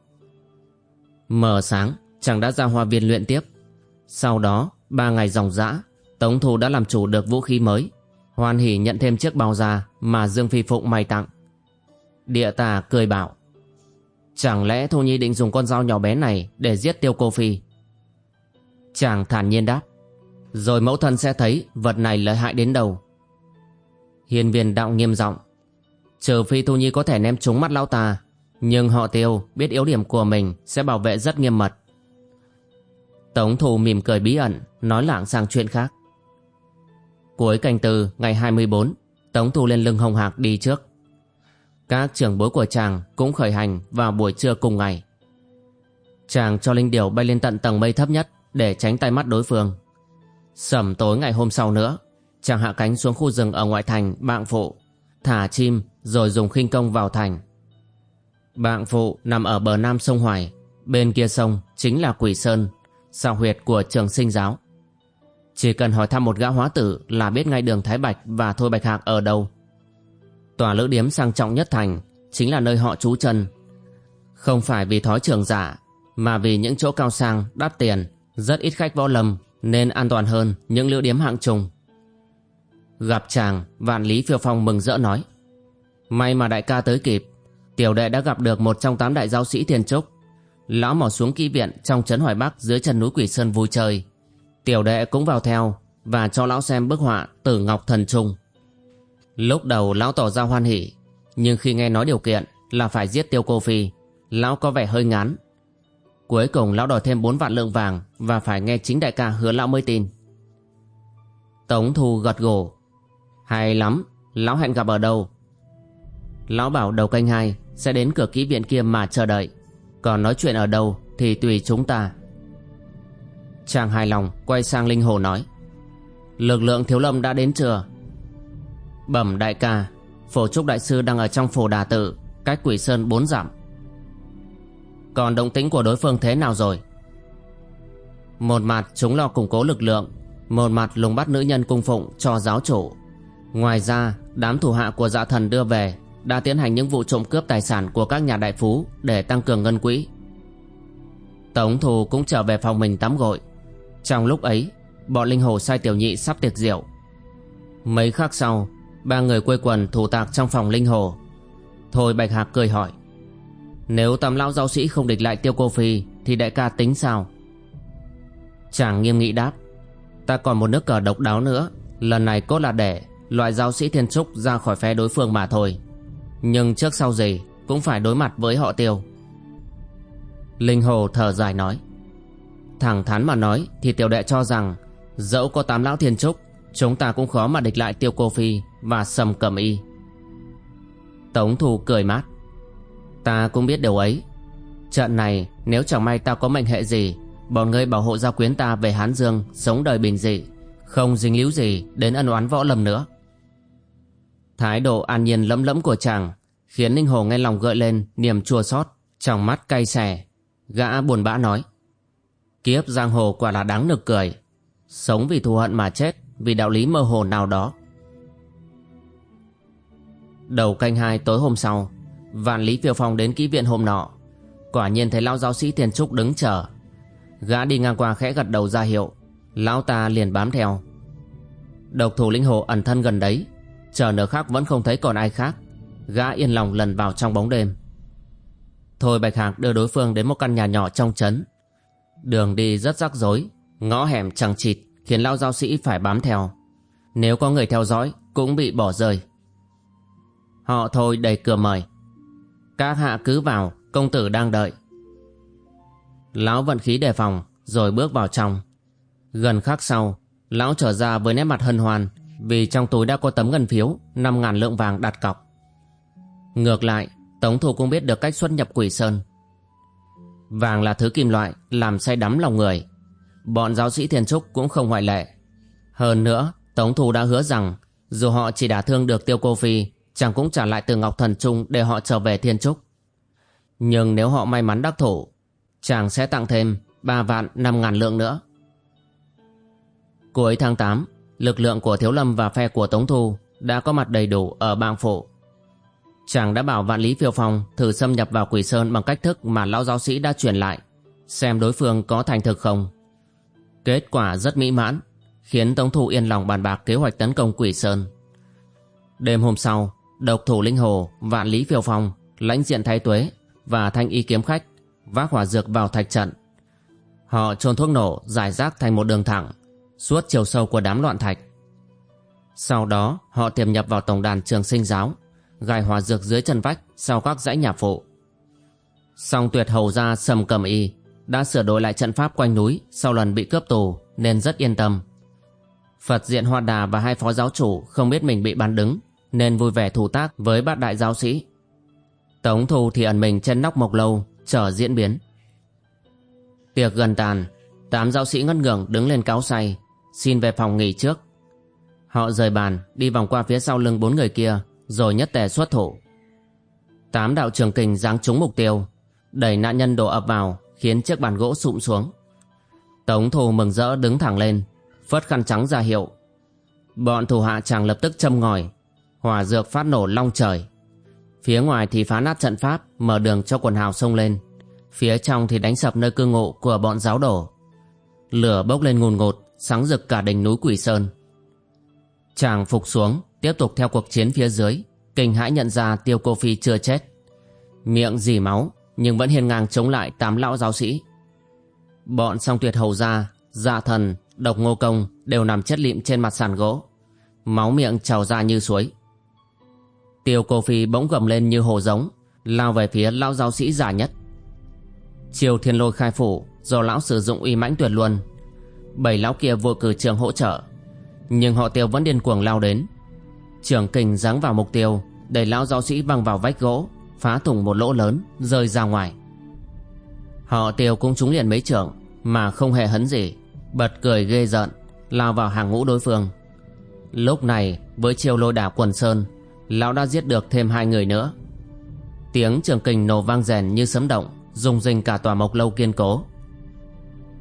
mờ sáng chàng đã ra hoa viên luyện tiếp sau đó ba ngày dòng dã tống thù đã làm chủ được vũ khí mới hoan hỉ nhận thêm chiếc bao da mà dương phi phụng may tặng địa tà cười bảo chẳng lẽ thu nhi định dùng con dao nhỏ bé này để giết tiêu cô phi? Chàng thản nhiên đáp. Rồi mẫu thân sẽ thấy vật này lợi hại đến đâu. Hiền viên đạo nghiêm giọng. Trừ phi Thu Nhi có thể ném trúng mắt lão ta, Nhưng họ tiêu biết yếu điểm của mình Sẽ bảo vệ rất nghiêm mật. Tống thủ mỉm cười bí ẩn, Nói lảng sang chuyện khác. Cuối canh tư, ngày 24 Tống thủ lên lưng hồng hạc đi trước. Các trưởng bối của chàng Cũng khởi hành vào buổi trưa cùng ngày Chàng cho linh điểu bay lên tận tầng mây thấp nhất Để tránh tay mắt đối phương Sẩm tối ngày hôm sau nữa Chàng hạ cánh xuống khu rừng ở ngoại thành Bạng Phụ Thả chim rồi dùng khinh công vào thành. Bạng phụ nằm ở bờ nam sông Hoài, bên kia sông chính là Quỷ Sơn, sao huyệt của trường sinh giáo. Chỉ cần hỏi thăm một gã hóa tử là biết ngay đường Thái Bạch và Thôi Bạch Hạc ở đâu. Tòa lữ điếm sang trọng nhất thành chính là nơi họ trú chân. Không phải vì thói trường giả, mà vì những chỗ cao sang, đắt tiền, rất ít khách võ lâm nên an toàn hơn những lữ điếm hạng trùng. Gặp chàng, vạn lý phiêu phong mừng rỡ nói. May mà đại ca tới kịp Tiểu đệ đã gặp được một trong tám đại giáo sĩ thiên trúc Lão mò xuống kỹ viện Trong trấn Hoài Bắc dưới chân núi Quỷ Sơn vui chơi Tiểu đệ cũng vào theo Và cho lão xem bức họa Tử Ngọc Thần Trung Lúc đầu lão tỏ ra hoan hỉ Nhưng khi nghe nói điều kiện là phải giết tiêu cô phi, Lão có vẻ hơi ngán. Cuối cùng lão đòi thêm 4 vạn lượng vàng Và phải nghe chính đại ca hứa lão mới tin. Tống Thu gật gù, Hay lắm, Lão hẹn gặp ở đâu? Lão bảo đầu canh hai Sẽ đến cửa kỹ viện kia mà chờ đợi, Còn nói chuyện ở đâu thì tùy chúng ta. Chàng hài lòng quay sang Linh Hồ nói, Lực lượng thiếu lâm đã đến chưa? Bẩm đại ca Phổ trúc đại sư đang ở trong phổ đà tự Cách quỷ sơn bốn dặm Còn động tĩnh của đối phương thế nào rồi Một mặt chúng lo củng cố lực lượng Một mặt lùng bắt nữ nhân cung phụng cho giáo chủ Ngoài ra đám thủ hạ của dạ thần đưa về đã tiến hành những vụ trộm cướp tài sản của các nhà đại phú để tăng cường ngân quỹ. Tống thù cũng trở về phòng mình tắm gội. Trong lúc ấy, bọn linh hồ sai tiểu nhị sắp tiệc rượu mấy khắc sau ba người quây quần thủ tạc trong phòng linh hồ. Thôi bạch hạc cười hỏi, nếu tam lão giáo sĩ không địch lại tiêu cô phi thì đại ca tính sao? Chàng nghiêm nghị đáp, ta còn một nước cờ độc đáo nữa, lần này cốt là để loại giáo sĩ thiên trúc ra khỏi phe đối phương mà thôi. Nhưng trước sau gì cũng phải đối mặt với họ tiêu. Linh hồ thở dài nói, thẳng thắn mà nói thì tiểu đệ cho rằng dẫu có tám lão thiên trúc, chúng ta cũng khó mà địch lại tiêu cô phi và sầm cầm y. Tống thù cười mát. Ta cũng biết điều ấy. Trận này, nếu chẳng may ta có mệnh hệ gì, bọn ngươi bảo hộ gia quyến ta về hán dương, sống đời bình dị, không dính líu gì đến ân oán võ lâm nữa. Thái độ an nhiên lẫm lẫm của chàng khiến ninh hồ nghe lòng gợi lên niềm chua xót, trong mắt cay xè. Gã buồn bã nói, kiếp giang hồ quả là đáng nực cười. Sống vì thù hận mà chết, vì đạo lý mơ hồ nào đó đầu canh hai tối hôm sau, vạn lý phiêu phong đến kỹ viện hôm nọ. Quả nhiên thấy lão giáo sĩ tiền trúc đứng chờ. Gã đi ngang qua khẽ gật đầu ra hiệu, lão ta liền bám theo. Độc thủ linh hồ ẩn thân gần đấy, chờ nửa khác vẫn không thấy còn ai khác, gã yên lòng lần vào trong bóng đêm. Thôi bạch hạc đưa đối phương đến một căn nhà nhỏ trong trấn. Đường đi rất rắc rối, ngõ hẻm chẳng chịt, khiến lão giáo sĩ phải bám theo. Nếu có người theo dõi, cũng bị bỏ rơi họ thôi đầy cửa mời. Các hạ cứ vào, công tử đang đợi. Lão vận khí đề phòng, rồi bước vào trong. Gần khắc sau, lão trở ra với nét mặt hân hoan, vì trong túi đã có tấm ngân phiếu, năm ngàn lượng vàng đặt cọc. Ngược lại, tống thủ cũng biết được cách xuất nhập quỷ sơn. Vàng là thứ kim loại, làm say đắm lòng người. Bọn giáo sĩ thiền trúc cũng không ngoại lệ. Hơn nữa, tống thủ đã hứa rằng, dù họ chỉ đả thương được tiêu cô phi chàng cũng trả lại từ ngọc thần trung để họ trở về thiên trúc nhưng nếu họ may mắn đắc thủ chàng sẽ tặng thêm 3 vạn 5 ngàn lượng nữa. Cuối tháng 8, lực lượng của Thiếu Lâm và phe của Tống Thu đã có mặt đầy đủ ở bang phủ. Chàng đã bảo vạn lý phiêu phong thử xâm nhập vào quỷ sơn bằng cách thức mà lão giáo sĩ đã truyền lại, xem đối phương có thành thực không. Kết quả rất mỹ mãn, khiến Tống Thu yên lòng bàn bạc kế hoạch tấn công quỷ sơn. Đêm hôm sau, độc thủ linh hồ, vạn lý phiêu phong, lãnh diện thái tuế và thanh y kiếm khách vác hỏa dược vào thạch trận. Họ trôn thuốc nổ giải rác thành một đường thẳng, suốt chiều sâu của đám loạn thạch. Sau đó họ tiềm nhập vào tổng đàn trường sinh giáo, gài hỏa dược dưới chân vách sau các dãy nhà phụ. Song tuyệt hầu ra sầm cầm y đã sửa đổi lại trận pháp quanh núi sau lần bị cướp tù nên rất yên tâm. Phật diện Hoa Đà và hai phó giáo chủ không biết mình bị bắn đứng nên vui vẻ thủ tác với bát đại giáo sĩ. Tống thù thì ẩn mình trên nóc mộc lâu chờ diễn biến. Tiệc gần tàn, tám giáo sĩ ngất ngưởng đứng lên cáo say, xin về phòng nghỉ trước. Họ rời bàn, đi vòng qua phía sau lưng bốn người kia, rồi nhất tề xuất thủ. Tám đạo trường kình giáng trúng mục tiêu, đẩy nạn nhân đổ ập vào, khiến chiếc bàn gỗ sụm xuống. Tống thù mừng rỡ đứng thẳng lên, phất khăn trắng ra hiệu. Bọn thủ hạ chàng lập tức châm ngòi, hỏa dược phát nổ long trời. Phía ngoài thì phá nát trận pháp, mở đường cho quần hào xông lên. Phía trong thì đánh sập nơi cư ngụ của bọn giáo đổ. Lửa bốc lên ngùn ngột, sáng rực cả đỉnh núi Quỷ Sơn. Chàng phục xuống, tiếp tục theo cuộc chiến phía dưới, kinh hãi nhận ra Tiêu Cô Phi chưa chết. Miệng dì máu, nhưng vẫn hiên ngang chống lại tám lão giáo sĩ. Bọn song tuyệt hầu gia, dạ thần, độc ngô công đều nằm chất lịm trên mặt sàn gỗ. Máu miệng trào ra như suối. Tiêu cô phi bỗng gầm lên như hồ giống, Lao về phía lão giáo sĩ già nhất. Chiều thiên lôi khai phủ, Do lão sử dụng uy mãnh tuyệt luân. Bảy lão kia vội cử trường hỗ trợ, Nhưng họ tiêu vẫn điên cuồng lao đến. Trường kình giáng vào mục tiêu, Đẩy lão giáo sĩ văng vào vách gỗ, Phá thủng một lỗ lớn, Rơi ra ngoài. Họ tiêu cũng trúng liền mấy trưởng Mà không hề hấn gì, Bật cười ghê giận Lao vào hàng ngũ đối phương. Lúc này, với chiều lôi đảo quần sơn lão đã giết được thêm hai người nữa. Tiếng trường kình nổ vang rèn như sấm động, rung rinh cả tòa mộc lâu kiên cố.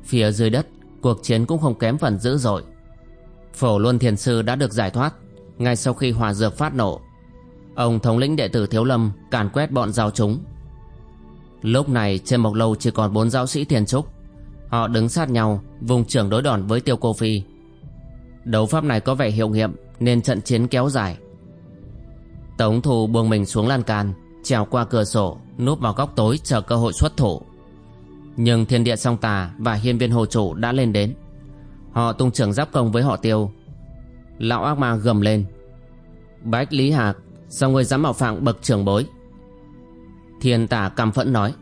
Phía dưới đất, cuộc chiến cũng không kém phần dữ dội. Phổ luân thiền sư đã được giải thoát ngay sau khi hòa dược phát nổ. Ông thống lĩnh đệ tử thiếu lâm càn quét bọn giao chúng. Lúc này, trên mộc lâu chỉ còn bốn giáo sĩ thiền trúc. Họ đứng sát nhau, vùng trưởng đối đòn với tiêu cô phi. Đấu pháp này có vẻ hiệu nghiệm, Nên trận chiến kéo dài. Tống thù buông mình xuống lan can, Trèo qua cửa sổ, Núp vào góc tối chờ cơ hội xuất thủ. Nhưng thiên địa song tà Và hiên viên hồ chủ đã lên đến. Họ tung trưởng giáp công với họ tiêu. Lão ác ma gầm lên. Bách Lý Hạc, Sao ngươi dám mạo phạm bậc trưởng bối? Thiên tả căm phẫn nói.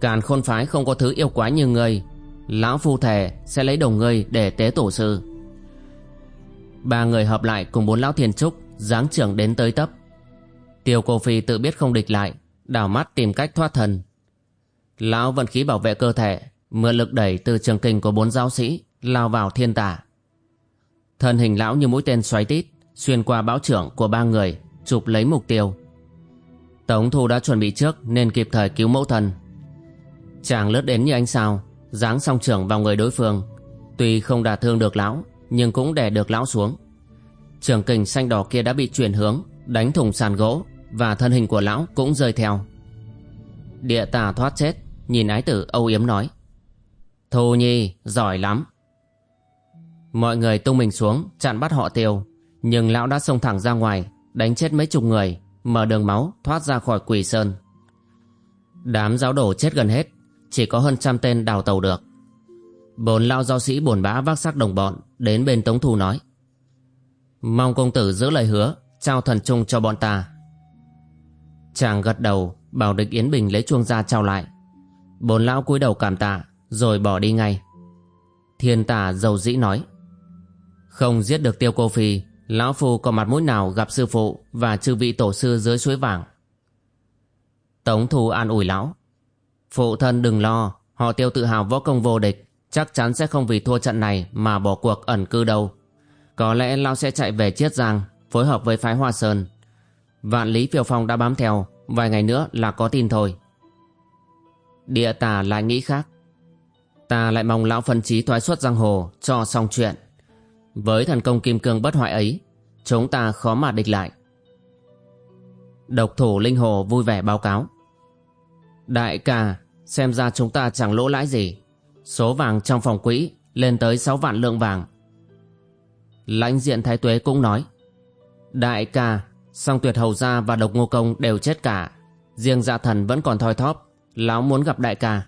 Càn khôn phái không có thứ yêu quái như ngươi. Lão phu thề sẽ lấy đồng ngươi để tế tổ sư. Ba người hợp lại cùng bốn lão thiền trúc, Giáng trưởng đến tới tấp. Tiêu cô phi tự biết không địch lại, Đảo mắt tìm cách thoát thần Lão vận khí bảo vệ cơ thể, Mượn lực đẩy từ trường kinh của bốn giáo sĩ, Lao vào thiên tả. Thân hình lão như mũi tên xoáy tít, Xuyên qua bão trưởng của ba người, Chụp lấy mục tiêu. Tống thu đã chuẩn bị trước Nên kịp thời cứu mẫu thân. Chàng lướt đến như ánh sao, Giáng song trưởng vào người đối phương. Tuy không đả thương được lão, Nhưng cũng đè được lão xuống. Trường kình xanh đỏ kia đã bị chuyển hướng, Đánh thủng sàn gỗ và thân hình của lão cũng rơi theo. Địa tà thoát chết, Nhìn ái tử âu yếm nói. Thu nhi, giỏi lắm. Mọi người tung mình xuống, chặn bắt họ tiêu, Nhưng lão đã xông thẳng ra ngoài, Đánh chết mấy chục người, Mở đường máu, thoát ra khỏi quỷ sơn. Đám giáo đổ chết gần hết, Chỉ có hơn trăm tên đào tàu được. Bốn lao giáo sĩ buồn bã vác xác đồng bọn, Đến bên Tống Thu nói. Mong công tử giữ lời hứa, Trao thần trung cho bọn ta. Chàng gật đầu, Bảo địch Yến Bình lấy chuông ra trao lại. Bốn lão cúi đầu cảm tạ, Rồi bỏ đi ngay. Thiên tả dầu dĩ nói, Không giết được tiêu cô phi, Lão Phu có mặt mũi nào gặp sư phụ Và chư vị tổ sư dưới suối vàng? Tống Thu an ủi lão, Phụ thân đừng lo, Họ tiêu tự hào võ công vô địch, Chắc chắn sẽ không vì thua trận này Mà bỏ cuộc ẩn cư đâu. Có lẽ lão sẽ chạy về Chiết Giang, Phối hợp với phái Hoa Sơn Vạn Lý Phiêu Phong đã bám theo, Vài ngày nữa là có tin thôi. Địa tà lại nghĩ khác. Ta lại mong lão phân trí thoái xuất giang hồ Cho xong chuyện. Với thần công kim cương bất hoại ấy, Chúng ta khó mà địch lại. Độc thủ Linh Hồ vui vẻ báo cáo. Đại ca, Xem ra chúng ta chẳng lỗ lãi gì. Số vàng trong phòng quỹ Lên tới 6 vạn lượng vàng. Lãnh diện Thái Tuế cũng nói. Đại ca Song tuyệt hầu gia và độc ngô công đều chết cả. Riêng dạ thần vẫn còn thoi thóp. Lão muốn gặp đại ca.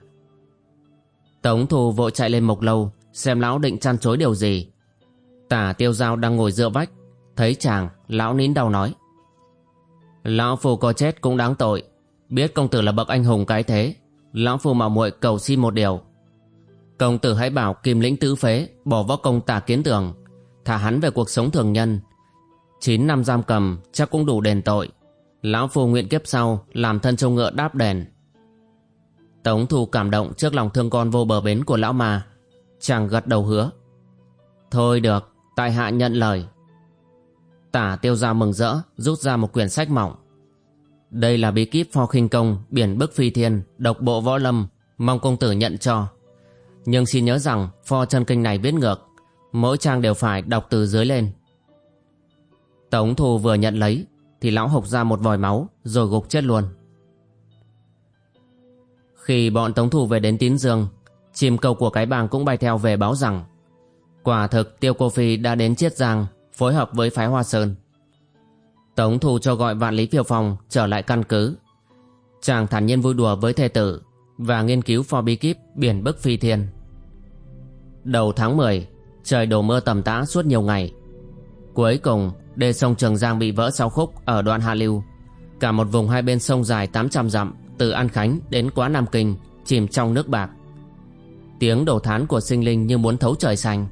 Tống thù vội chạy lên mộc lâu, Xem lão định chăn chối điều gì. Tả tiêu giao đang ngồi dựa vách, Thấy chàng, lão nín đau nói. Lão phu có chết cũng đáng tội. Biết công tử là bậc anh hùng cái thế, Lão phu mạo muội cầu xin một điều. Công tử hãy bảo kim lĩnh tứ phế Bỏ võ công tả kiến tường, Thả hắn về cuộc sống thường nhân Chín năm giam cầm, chắc cũng đủ đền tội. Lão phu nguyện kiếp sau, Làm thân châu ngựa đáp đền. Tống thu cảm động trước lòng thương con vô bờ bến của lão mà Chàng gật đầu hứa. Thôi được, tại hạ nhận lời. Tả tiêu ra mừng rỡ, rút ra một quyển sách mỏng. Đây là bí kíp pho khinh công, biển bức phi thiên, độc bộ võ lâm, mong công tử nhận cho. Nhưng xin nhớ rằng, pho chân kinh này viết ngược, mỗi trang đều phải đọc từ dưới lên tống thù vừa nhận lấy thì lão hộc ra một vòi máu rồi gục chết luôn khi bọn tống thù về đến tín dương chim cầu của cái bàng cũng bay theo về báo rằng Quả thực Tiêu Cô Phi đã đến Chiết Giang phối hợp với phái Hoa Sơn. Tống Thù cho gọi Vạn Lý Phiêu Phong trở lại căn cứ. Chàng thản nhiên vui đùa với thê tử và nghiên cứu pho bí kíp biển bức phi thiên. Đầu tháng 10, trời đổ mưa tầm tã suốt nhiều ngày. Cuối cùng, đê sông Trường Giang bị vỡ sáu khúc ở đoạn hạ lưu. Cả một vùng hai bên sông dài 800 dặm, từ An Khánh đến Quá Nam Kinh, chìm trong nước bạc. Tiếng đổ thán của sinh linh như muốn thấu trời xanh.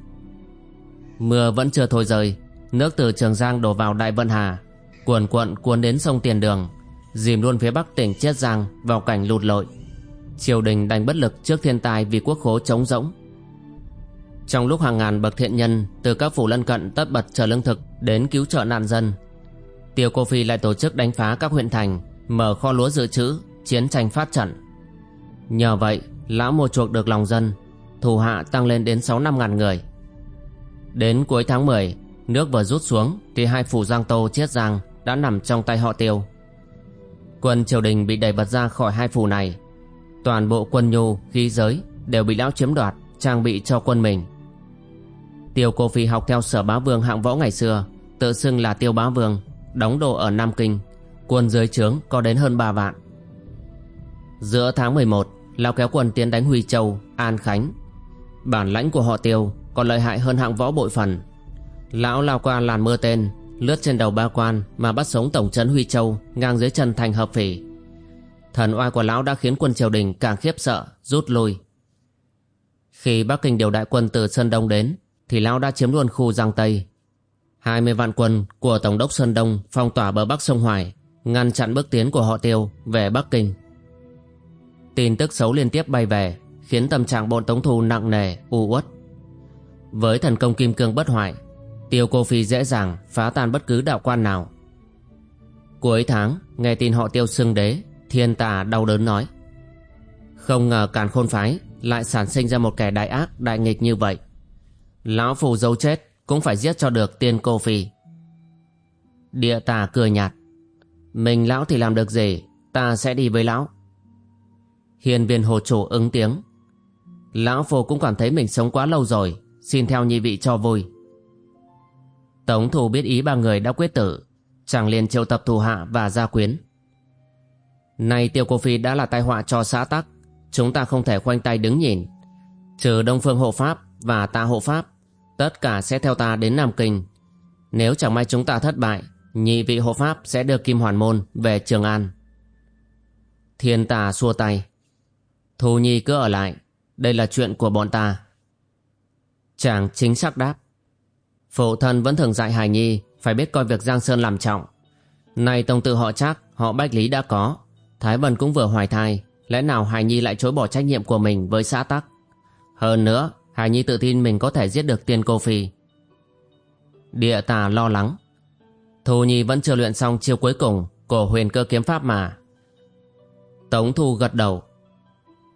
Mưa vẫn chưa thôi rơi Nước từ Trường Giang đổ vào Đại Vân Hà Cuồn cuộn cuốn đến sông Tiền Đường, Dìm luôn phía bắc tỉnh Chiết Giang Vào cảnh lụt lội Triều đình đành bất lực trước thiên tai Vì quốc khố trống rỗng trong lúc hàng ngàn bậc thiện nhân Từ các phủ lân cận tất bật chờ lương thực Đến cứu trợ nạn dân Tiêu Cô Phi lại tổ chức đánh phá các huyện thành Mở kho lúa dự trữ Chiến tranh phát trận. Nhờ vậy lão mua chuộc được lòng dân Thủ hạ tăng lên đến 6 năm ngàn người. Đến cuối tháng 10 Nước vừa rút xuống Thì hai phủ Giang Tô Chiết Giang Đã nằm trong tay họ tiêu. Quân triều đình bị đẩy bật ra khỏi hai phủ này. Toàn bộ quân nhu, khí giới Đều bị lão chiếm đoạt Trang bị cho quân mình. Tiêu Cô Phi học theo sở bá vương hạng võ ngày xưa Tự xưng là Tiêu Bá Vương Đóng đồ ở Nam Kinh Quân dưới trướng có đến hơn 3 vạn. Giữa tháng 11 lao kéo quân tiến đánh Huy Châu, An Khánh. Bản lãnh của họ Tiêu Còn lợi hại hơn hạng võ bội phần. Lão lao qua làn mưa tên Lướt trên đầu ba quan Mà bắt sống tổng trấn Huy Châu Ngang dưới chân thành hợp phỉ. Thần oai của lão đã khiến quân triều đình càng khiếp sợ Rút lui. Khi Bắc Kinh điều đại quân từ Sơn Đông đến thì lão đã chiếm luôn khu Giang Tây 20 vạn quân của Tổng đốc Sơn Đông phong tỏa bờ bắc sông Hoài, ngăn chặn bước tiến của họ Tiêu về Bắc Kinh. Tin tức xấu liên tiếp bay về, khiến tâm trạng bọn Tống Thu nặng nề, u uất. Với thần công kim cương bất hoại, Tiêu Cô Phi dễ dàng phá tan bất cứ đạo quan nào. Cuối tháng, nghe tin họ Tiêu xưng đế, thiên tà đau đớn nói. Không ngờ càn khôn phái lại sản sinh ra một kẻ đại ác đại nghịch như vậy. Lão phù dấu chết cũng phải giết cho được tiên cô phi. Địa tà cười nhạt. Mình lão thì làm được gì, ta sẽ đi với lão. Hiền viên hồ chủ ứng tiếng. Lão phù cũng cảm thấy mình sống quá lâu rồi, xin theo nhị vị cho vui. Tống thủ biết ý ba người đã quyết tử, chàng liền triệu tập thủ hạ và gia quyến. Nay tiêu cô phi đã là tai họa cho xã tắc, chúng ta không thể khoanh tay đứng nhìn. Trừ Đông Phương hộ pháp và ta hộ pháp Tất cả sẽ theo ta đến Nam Kinh. Nếu chẳng may chúng ta thất bại, Nhị vị hộ pháp sẽ đưa Kim Hoàn Môn về Trường An. Thiên tà xua tay. Thu Nhi cứ ở lại. Đây là chuyện của bọn ta. Chàng chính xác đáp. Phụ thân vẫn thường dạy Hải Nhi Phải biết coi việc Giang Sơn làm trọng. Nay tông tự họ chắc Họ Bách Lý đã có. Thái Vân cũng vừa hoài thai. Lẽ nào Hải Nhi lại chối bỏ trách nhiệm của mình với xã tắc? Hơn nữa Hải Nhi tự tin mình có thể giết được tiên cô phi. Địa tà lo lắng. Thu Nhi vẫn chưa luyện xong chiêu cuối cùng của huyền cơ kiếm pháp mà. Tống Thu gật đầu.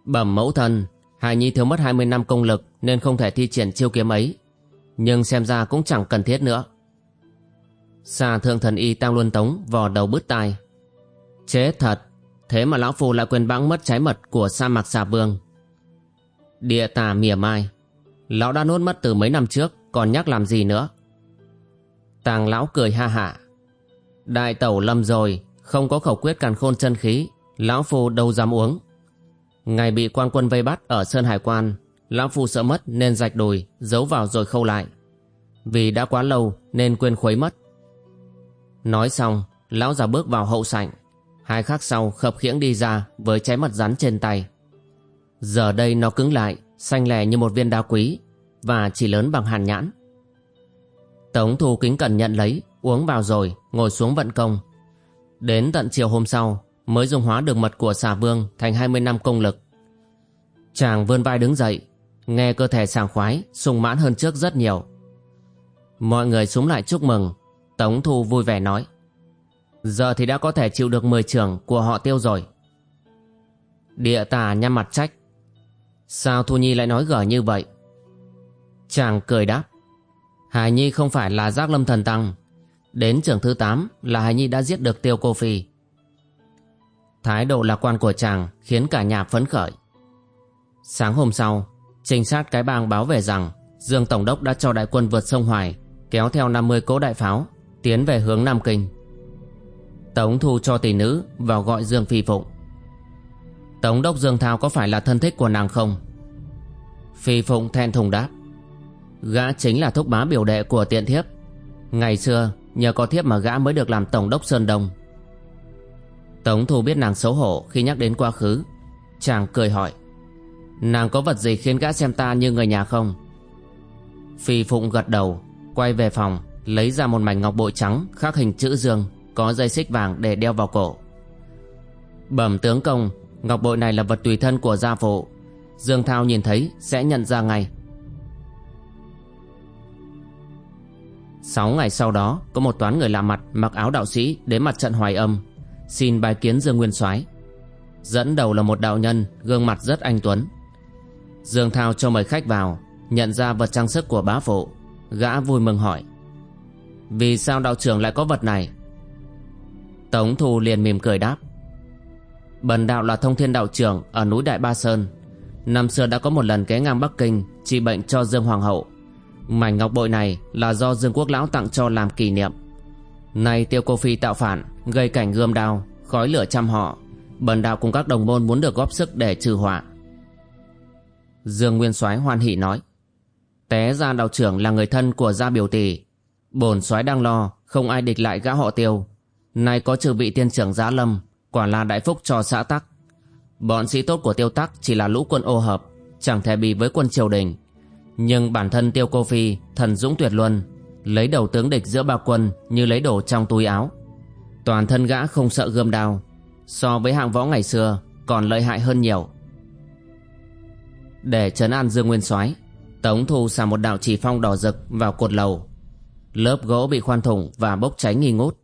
Bẩm mẫu thân, Hải Nhi thiếu mất 20 năm công lực nên không thể thi triển chiêu kiếm ấy. Nhưng xem ra cũng chẳng cần thiết nữa. Xà thượng thần y tăng luân tống vò đầu bứt tai. Chết thật, thế mà lão phu lại quên bẵng mất trái mật của sa mạc xà vương. Địa tà mỉa mai. Lão đã nuốt mất từ mấy năm trước, Còn nhắc làm gì nữa? Tàng lão cười ha hả. Đại tẩu lâm rồi, Không có khẩu quyết càn khôn chân khí, Lão phu đâu dám uống. Ngày bị quan quân vây bắt ở Sơn Hải Quan, Lão phu sợ mất nên rạch đùi, Giấu vào rồi khâu lại. Vì đã quá lâu nên quên khuấy mất. Nói xong, Lão già bước vào hậu sảnh. Hai khắc sau khập khiễng đi ra Với trái mặt rắn trên tay. Giờ đây nó cứng lại xanh lè như một viên đá quý và chỉ lớn bằng hàn nhãn. Tống Thu kính cẩn nhận lấy, uống vào rồi, ngồi xuống vận công. Đến tận chiều hôm sau, mới dùng hóa được mật của xà vương thành 20 năm công lực. Chàng vươn vai đứng dậy, nghe cơ thể sảng khoái, sung mãn hơn trước rất nhiều. Mọi người xuống lại chúc mừng, Tống Thu vui vẻ nói. Giờ thì đã có thể chịu được 10 trường của họ tiêu rồi. Địa tà nhăn mặt trách. Sao Thu Nhi lại nói gở như vậy? Chàng cười đáp, Hải Nhi không phải là giác lâm thần tăng. Đến trường thứ 8 là Hải Nhi đã giết được tiêu cô phi. Thái độ lạc quan của chàng khiến cả nhà phấn khởi. Sáng hôm sau, Trinh sát cái bang báo về rằng Dương Tổng đốc đã cho đại quân vượt sông Hoài, Kéo theo 50 cỗ đại pháo, Tiến về hướng Nam Kinh. Tống thu cho tỷ nữ vào gọi Dương Phi Phụng. Tống đốc Dương Thao có phải là thân thích của nàng không? Phi Phụng thẹn thùng đáp. Gã chính là thúc bá biểu đệ của tiện thiếp. Ngày xưa, nhờ có thiếp mà gã mới được làm tổng đốc Sơn Đông. Tống Thu biết nàng xấu hổ khi nhắc đến quá khứ. Chàng cười hỏi, Nàng có vật gì khiến gã xem ta như người nhà không? Phi Phụng gật đầu, Quay về phòng, Lấy ra một mảnh ngọc bội trắng, khắc hình chữ dương, Có dây xích vàng để đeo vào cổ. Bẩm tướng công Ngọc bội này là vật tùy thân của gia phụ. Dương Thao nhìn thấy, sẽ nhận ra ngay. Sáu ngày sau đó, Có một toán người lạ mặt mặc áo đạo sĩ Đến mặt trận hoài âm, Xin bài kiến Dương Nguyên soái. Dẫn đầu là một đạo nhân, Gương mặt rất anh tuấn. Dương Thao cho mời khách vào, Nhận ra vật trang sức của bá phụ, Gã vui mừng hỏi. Vì sao đạo trưởng lại có vật này? Tống Thu liền mỉm cười đáp. Bần đạo là thông thiên đạo trưởng Ở núi Đại Ba Sơn. Năm xưa đã có một lần ghé ngang Bắc Kinh, Trị bệnh cho Dương Hoàng hậu. Mảnh ngọc bội này là do Dương Quốc Lão tặng cho làm kỷ niệm. Nay tiêu cô phi tạo phản, Gây cảnh gươm đao, Khói lửa trăm họ. Bần đạo cùng các đồng môn muốn được góp sức để trừ họa. Dương Nguyên soái hoan hỷ nói, Té ra đạo trưởng là người thân của gia biểu tỷ Bổn soái đang lo, Không ai địch lại gã họ tiêu. Nay có trừ vị tiên trưởng giá lâm Quả là đại phúc cho xã tắc. Bọn sĩ tốt của tiêu tắc chỉ là lũ quân ô hợp, Chẳng thể bị với quân triều đình. Nhưng bản thân tiêu cô phi, Thần dũng tuyệt luân, Lấy đầu tướng địch giữa ba quân Như lấy đồ trong túi áo. Toàn thân gã không sợ gươm đao, So với hạng võ ngày xưa Còn lợi hại hơn nhiều. Để trấn an Dương Nguyên soái, Tống thu xả một đạo chỉ phong đỏ rực vào cột lầu. Lớp gỗ bị khoan thủng và bốc cháy nghi ngút.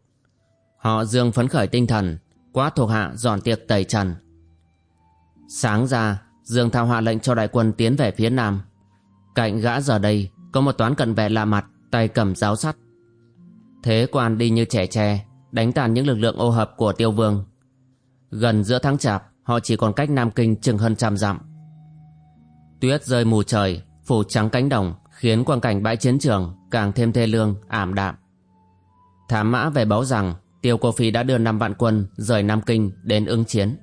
Họ Dương phấn khởi tinh thần Quá thuộc hạ dọn tiệc tẩy trần. Sáng ra Dương thao hạ lệnh cho đại quân tiến về phía nam. Cạnh gã giờ đây Có một toán cận vệ lạ mặt Tay cầm giáo sắt. Thế quan đi như trẻ tre Đánh tàn những lực lượng ô hợp của tiêu vương. Gần giữa tháng chạp Họ chỉ còn cách Nam Kinh chừng hơn trăm dặm. Tuyết rơi mù trời Phủ trắng cánh đồng Khiến quang cảnh bãi chiến trường Càng thêm thê lương, ảm đạm. Thám mã về báo rằng Tiêu Cô Phi đã đưa năm vạn quân rời Nam Kinh đến ứng chiến.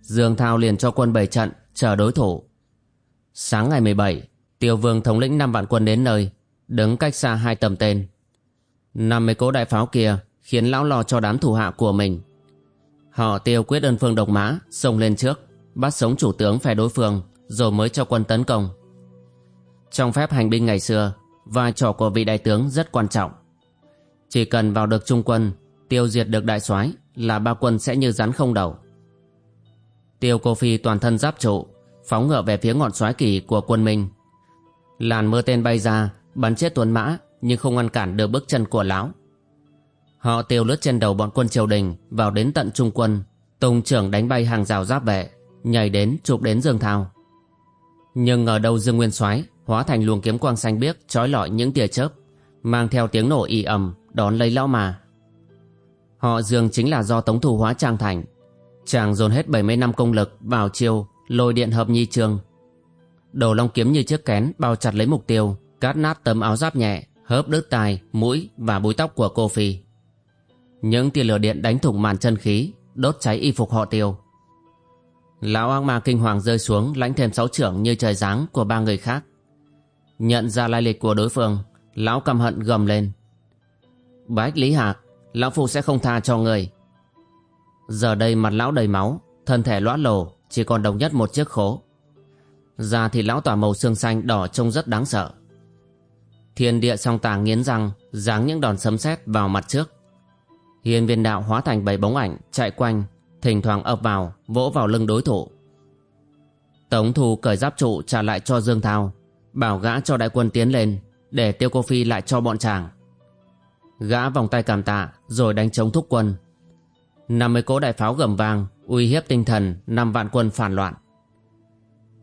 Dương Thao liền cho quân bày trận chờ đối thủ. Sáng ngày 17, Tiêu Vương thống lĩnh năm vạn quân đến nơi, đứng cách xa hai tầm tên. Năm mấy cố đại pháo kia khiến lão lo cho đám thủ hạ của mình. Họ tiêu quyết đơn phương độc mã, xông lên trước, bắt sống chủ tướng phe đối phương, rồi mới cho quân tấn công. Trong phép hành binh ngày xưa, vai trò của vị đại tướng rất quan trọng. Chỉ cần vào được trung quân tiêu diệt được đại soái là ba quân sẽ như rắn không đầu. Tiêu Cô Phi toàn thân giáp trụ, phóng ngựa về phía ngọn soái kỳ của quân Minh. Làn mưa tên bay ra, bắn chết tuấn mã nhưng không ngăn cản được bước chân của lão. Họ tiêu lướt trên đầu bọn quân triều đình vào đến tận trung quân, tông trưởng đánh bay hàng rào giáp vệ, nhảy đến chụp đến Dương Thao. Nhưng ở đâu Dương Nguyên soái hóa thành luồng kiếm quang xanh biếc trói lọi những tia chớp, mang theo tiếng nổ y ầm đón lấy lão mà. Họ Dương chính là do Tống Thủ hóa trang thành. Chàng dồn hết 70 năm công lực vào chiêu lôi điện hợp nhi trường. Đồ long kiếm như chiếc kén bao chặt lấy mục tiêu, cắt nát tấm áo giáp nhẹ, hớp đứt tai, mũi và búi tóc của cô Phi. Những tia lửa điện đánh thủng màn chân khí, đốt cháy y phục họ tiêu. Lão ác ma kinh hoàng rơi xuống lãnh thêm sáu trưởng như trời giáng của ba người khác. Nhận ra lai lịch của đối phương, lão căm hận gầm lên. Bách Lý Hạc, Lão Phu sẽ không tha cho người Giờ đây mặt lão đầy máu, Thân thể lõa lồ, Chỉ còn đồng nhất một chiếc khố. Da thì lão tỏa màu xương xanh đỏ trông rất đáng sợ. Thiên địa song tàng nghiến răng, Giáng những đòn sấm sét vào mặt trước. Hiên viên đạo hóa thành bảy bóng ảnh, Chạy quanh, Thỉnh thoảng ập vào, Vỗ vào lưng đối thủ. Tống thù cởi giáp trụ trả lại cho Dương Thao, Bảo gã cho đại quân tiến lên, Để tiêu cô phi lại cho bọn chàng. Gã vòng tay cảm tạ rồi đánh chống thúc quân. Năm mươi cỗ đại pháo gầm vang uy hiếp tinh thần năm vạn quân phản loạn.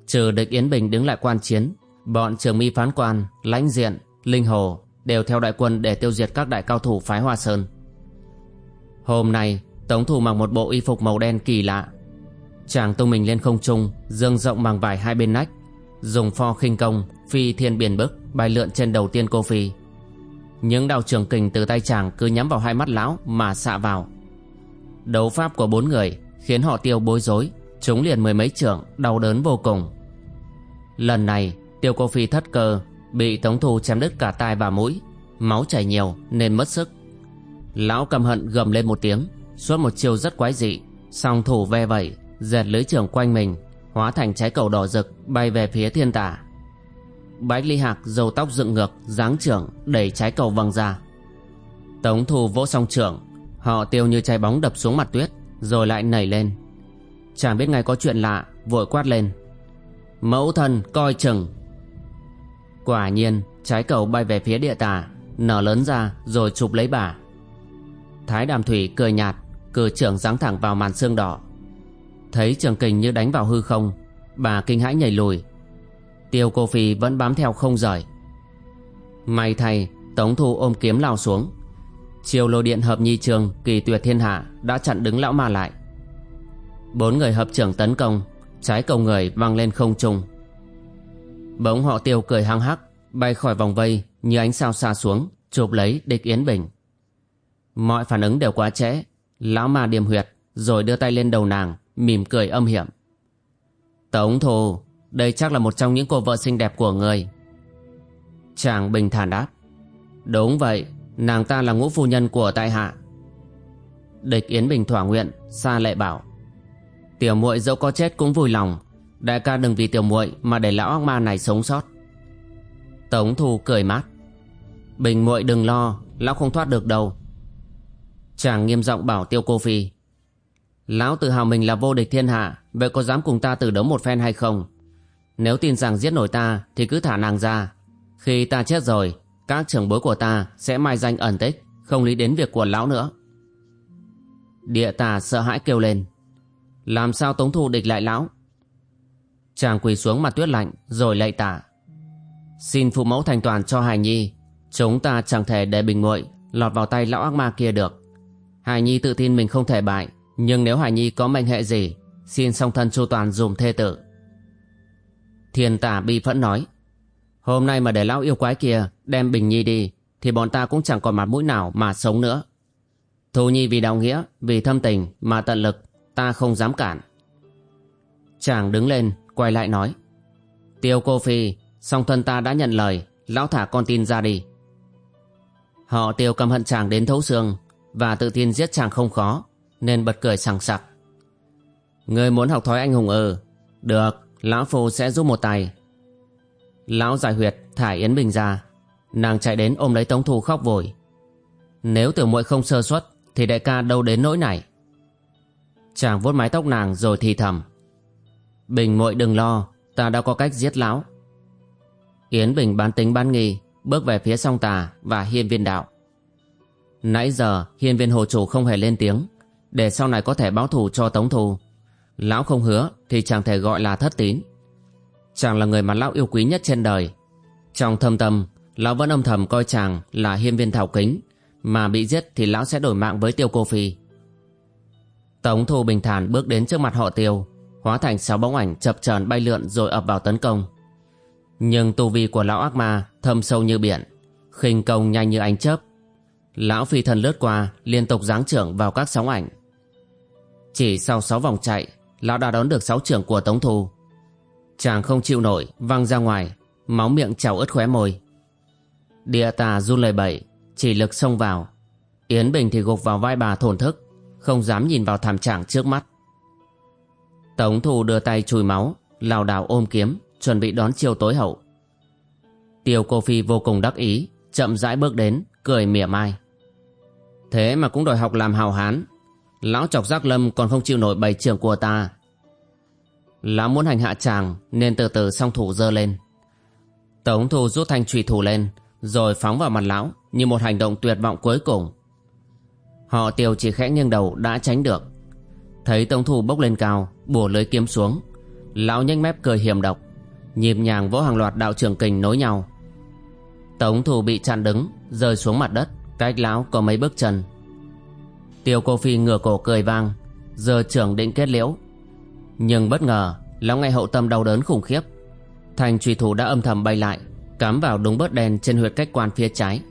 Trừ địch Yến Bình đứng lại quan chiến, bọn trường mi phán quan, lãnh diện, linh hồ đều theo đại quân để tiêu diệt các đại cao thủ phái Hoa Sơn. Hôm nay, Tống Thủ mặc một bộ y phục màu đen kỳ lạ. Chàng tung mình lên không trung, dương rộng bằng vải hai bên nách, dùng pho khinh công, phi thiên biển bức, bay lượn trên đầu tiên cô phi. Những đạo trường kình từ tay chàng cứ nhắm vào hai mắt lão mà xạ vào. Đấu pháp của bốn người khiến họ tiêu bối rối, chúng liền mười mấy trưởng, đau đớn vô cùng. Lần này, tiêu cô phi thất cơ, bị tống Thu chém đứt cả tai và mũi, máu chảy nhiều nên mất sức. Lão cầm hận gầm lên một tiếng, suốt một chiêu rất quái dị, song thủ ve vẩy, dệt lưới trường quanh mình, hóa thành trái cầu đỏ rực bay về phía thiên tả. Bách Ly Hạc dầu tóc dựng ngược, dáng trưởng đẩy trái cầu văng ra Tống thù vỗ song trưởng, Họ tiêu như trái bóng đập xuống mặt tuyết, Rồi lại nảy lên. Chẳng biết ngay có chuyện lạ, Vội quát lên. Mẫu thân, coi chừng. Quả nhiên, trái cầu bay về phía địa tà, Nở lớn ra rồi chụp lấy bà. Thái đàm thủy cười nhạt, Cử trưởng giáng thẳng vào màn xương đỏ. Thấy trường kình như đánh vào hư không, Bà kinh hãi nhảy lùi Tiêu cô phi vẫn bám theo không rời May thay Tống thu ôm kiếm lao xuống Chiều lô điện hợp nhi trường Kỳ tuyệt thiên hạ đã chặn đứng lão ma lại Bốn người hợp trưởng tấn công Trái cầu người văng lên không trung Bỗng họ tiêu cười hăng hắc bay khỏi vòng vây như ánh sao xa xuống, chụp lấy địch Yến Bình. Mọi phản ứng đều quá trễ, lão ma điềm huyệt, rồi đưa tay lên đầu nàng, mỉm cười âm hiểm. Tống thù, đây chắc là một trong những cô vợ xinh đẹp của người. Chàng bình thản đáp. Đúng vậy, nàng ta là ngũ phu nhân của tại hạ. Địch Yến Bình thỏa nguyện, xa lệ bảo. Tiểu muội dẫu có chết cũng vui lòng, đại ca đừng vì tiểu muội mà để lão ác ma này sống sót. Tống Thu cười mát. Bình muội đừng lo, lão không thoát được đâu. Chàng nghiêm giọng bảo Tiêu Cô Phi. Lão tự hào mình là vô địch thiên hạ, vậy có dám cùng ta tử đấu một phen hay không? Nếu tin rằng giết nổi ta thì cứ thả nàng ra. Khi ta chết rồi, các trưởng bối của ta sẽ mai danh ẩn tích, không lý đến việc của lão nữa. Địa tà sợ hãi kêu lên. Làm sao tống thu địch lại lão? Chàng quỳ xuống mặt tuyết lạnh rồi lạy tạ. Xin phụ mẫu thành toàn cho hài nhi. Chúng ta chẳng thể để bình nguội lọt vào tay lão ác ma kia được. Hài nhi tự tin mình không thể bại, nhưng nếu hài nhi có mệnh hệ gì, xin song thân chu toàn dùm thê tử. Thiên tả bi phẫn nói Hôm nay mà để lão yêu quái kia đem Bình Nhi đi thì bọn ta cũng chẳng còn mặt mũi nào mà sống nữa. Thu Nhi vì đạo nghĩa, vì thâm tình mà tận lực, ta không dám cản. Chàng đứng lên, quay lại nói Tiêu cô phi, song thân ta đã nhận lời, lão thả con tin ra đi. Họ tiêu căm hận chàng đến thấu xương và tự tin giết chàng không khó, nên bật cười sằng sặc. Người muốn học thói anh hùng ừ, được, Lão Phu sẽ giúp một tay. Lão giải huyệt thả Yến Bình ra. Nàng chạy đến ôm lấy Tống Thu khóc vội. Nếu tiểu muội không sơ suất, Thì đại ca đâu đến nỗi này? Chàng vuốt mái tóc nàng rồi thì thầm. Bình muội đừng lo, Ta đã có cách giết lão. Yến Bình bán tính bán nghi, Bước về phía song tà và hiên viên đạo. Nãy giờ, hiên viên hồ chủ không hề lên tiếng, Để sau này có thể báo thù cho Tống Thu. Lão không hứa thì chẳng thể gọi là thất tín. Chàng là người mà lão yêu quý nhất trên đời. Trong thâm tâm, Lão vẫn âm thầm coi chàng là hiên viên thảo kính, Mà bị giết thì lão sẽ đổi mạng với tiêu cô phi. Tống thu bình thản bước đến trước mặt họ tiêu, Hóa thành sáu bóng ảnh chập chờn bay lượn rồi ập vào tấn công. Nhưng tu vi của lão ác ma thâm sâu như biển, khinh công nhanh như ánh chớp. Lão phi thần lướt qua, liên tục giáng trưởng vào các sóng ảnh. Chỉ sau sáu vòng chạy lão đã đón được sáu trưởng của Tống thù Chàng không chịu nổi, văng ra ngoài, máu miệng trào ướt khóe môi. Địa tà run lời bẩy, chỉ lực xông vào. Yến Bình thì gục vào vai bà thổn thức, không dám nhìn vào thảm trạng trước mắt. Tống thù đưa tay chùi máu, lảo đảo ôm kiếm, chuẩn bị đón chiêu tối hậu. Tiêu cô phi vô cùng đắc ý, chậm rãi bước đến, cười mỉa mai. Thế mà cũng đòi học làm hào hán, Lão chọc giác lâm còn không chịu nổi bầy trưởng của ta. Lão muốn hành hạ chàng, Nên từ từ song thủ dơ lên. Tống thủ rút thanh trùy thủ lên, Rồi phóng vào mặt lão, Như một hành động tuyệt vọng cuối cùng. Họ tiêu chỉ khẽ nghiêng đầu đã tránh được. Thấy tống thủ bốc lên cao Bùa lưới kiếm xuống. Lão nhanh mép cười hiểm độc, Nhịp nhàng vỗ hàng loạt đạo trường kình nối nhau. Tống thủ bị chặn đứng, Rơi xuống mặt đất, Cách lão có mấy bước chân. Tiêu cô phi ngửa cổ cười vang, Giờ trưởng định kết liễu. Nhưng bất ngờ, Lão ngay hậu tâm đau đớn khủng khiếp. Thành truy thủ đã âm thầm bay lại, Cắm vào đúng bớt đèn trên huyệt cách quan phía trái.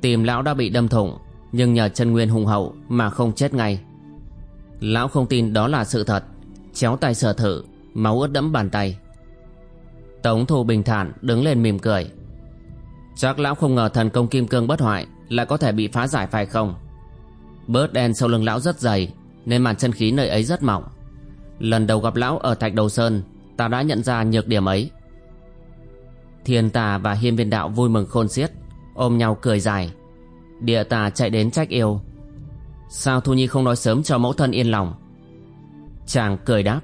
Tìm lão đã bị đâm thủng, Nhưng nhờ chân nguyên hùng hậu Mà không chết ngay. Lão không tin đó là sự thật, Chéo tay sở thử Máu ướt đẫm bàn tay. Tống thù bình thản đứng lên mỉm cười. Chắc lão không ngờ thần công kim cương bất hoại Lại có thể bị phá giải phải không? Bớt đen sau lưng lão rất dày, Nên màn chân khí nơi ấy rất mỏng. Lần đầu gặp lão ở Thạch Đầu Sơn, Ta đã nhận ra nhược điểm ấy. Thiên tà và hiên viên đạo vui mừng khôn xiết, Ôm nhau cười dài. Địa tà chạy đến trách yêu. Sao Thu Nhi không nói sớm cho mẫu thân yên lòng? Chàng cười đáp.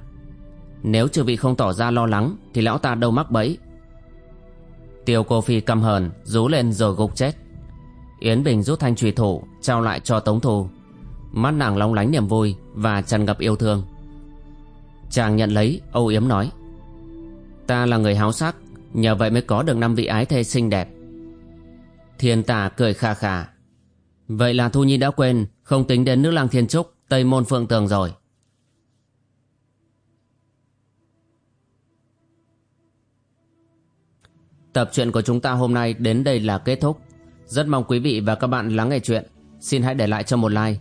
Nếu chư vị không tỏ ra lo lắng, Thì lão ta đâu mắc bẫy. Tiêu cô phi căm hờn, Rú lên rồi gục chết. Yến Bình rút thanh trùy thủ, Trao lại cho Tống Thu. Mắt nàng long lánh niềm vui Và tràn ngập yêu thương Chàng nhận lấy, âu yếm nói, Ta là người háo sắc, Nhờ vậy mới có được năm vị ái thê xinh đẹp Thiên tả cười kha khà Vậy là Thu Nhi đã quên, Không tính đến nước lang thiên trúc, Tây môn phượng tường rồi Tập truyện của chúng ta hôm nay đến đây là kết thúc. Rất mong quý vị và các bạn lắng nghe chuyện. Xin hãy để lại cho một like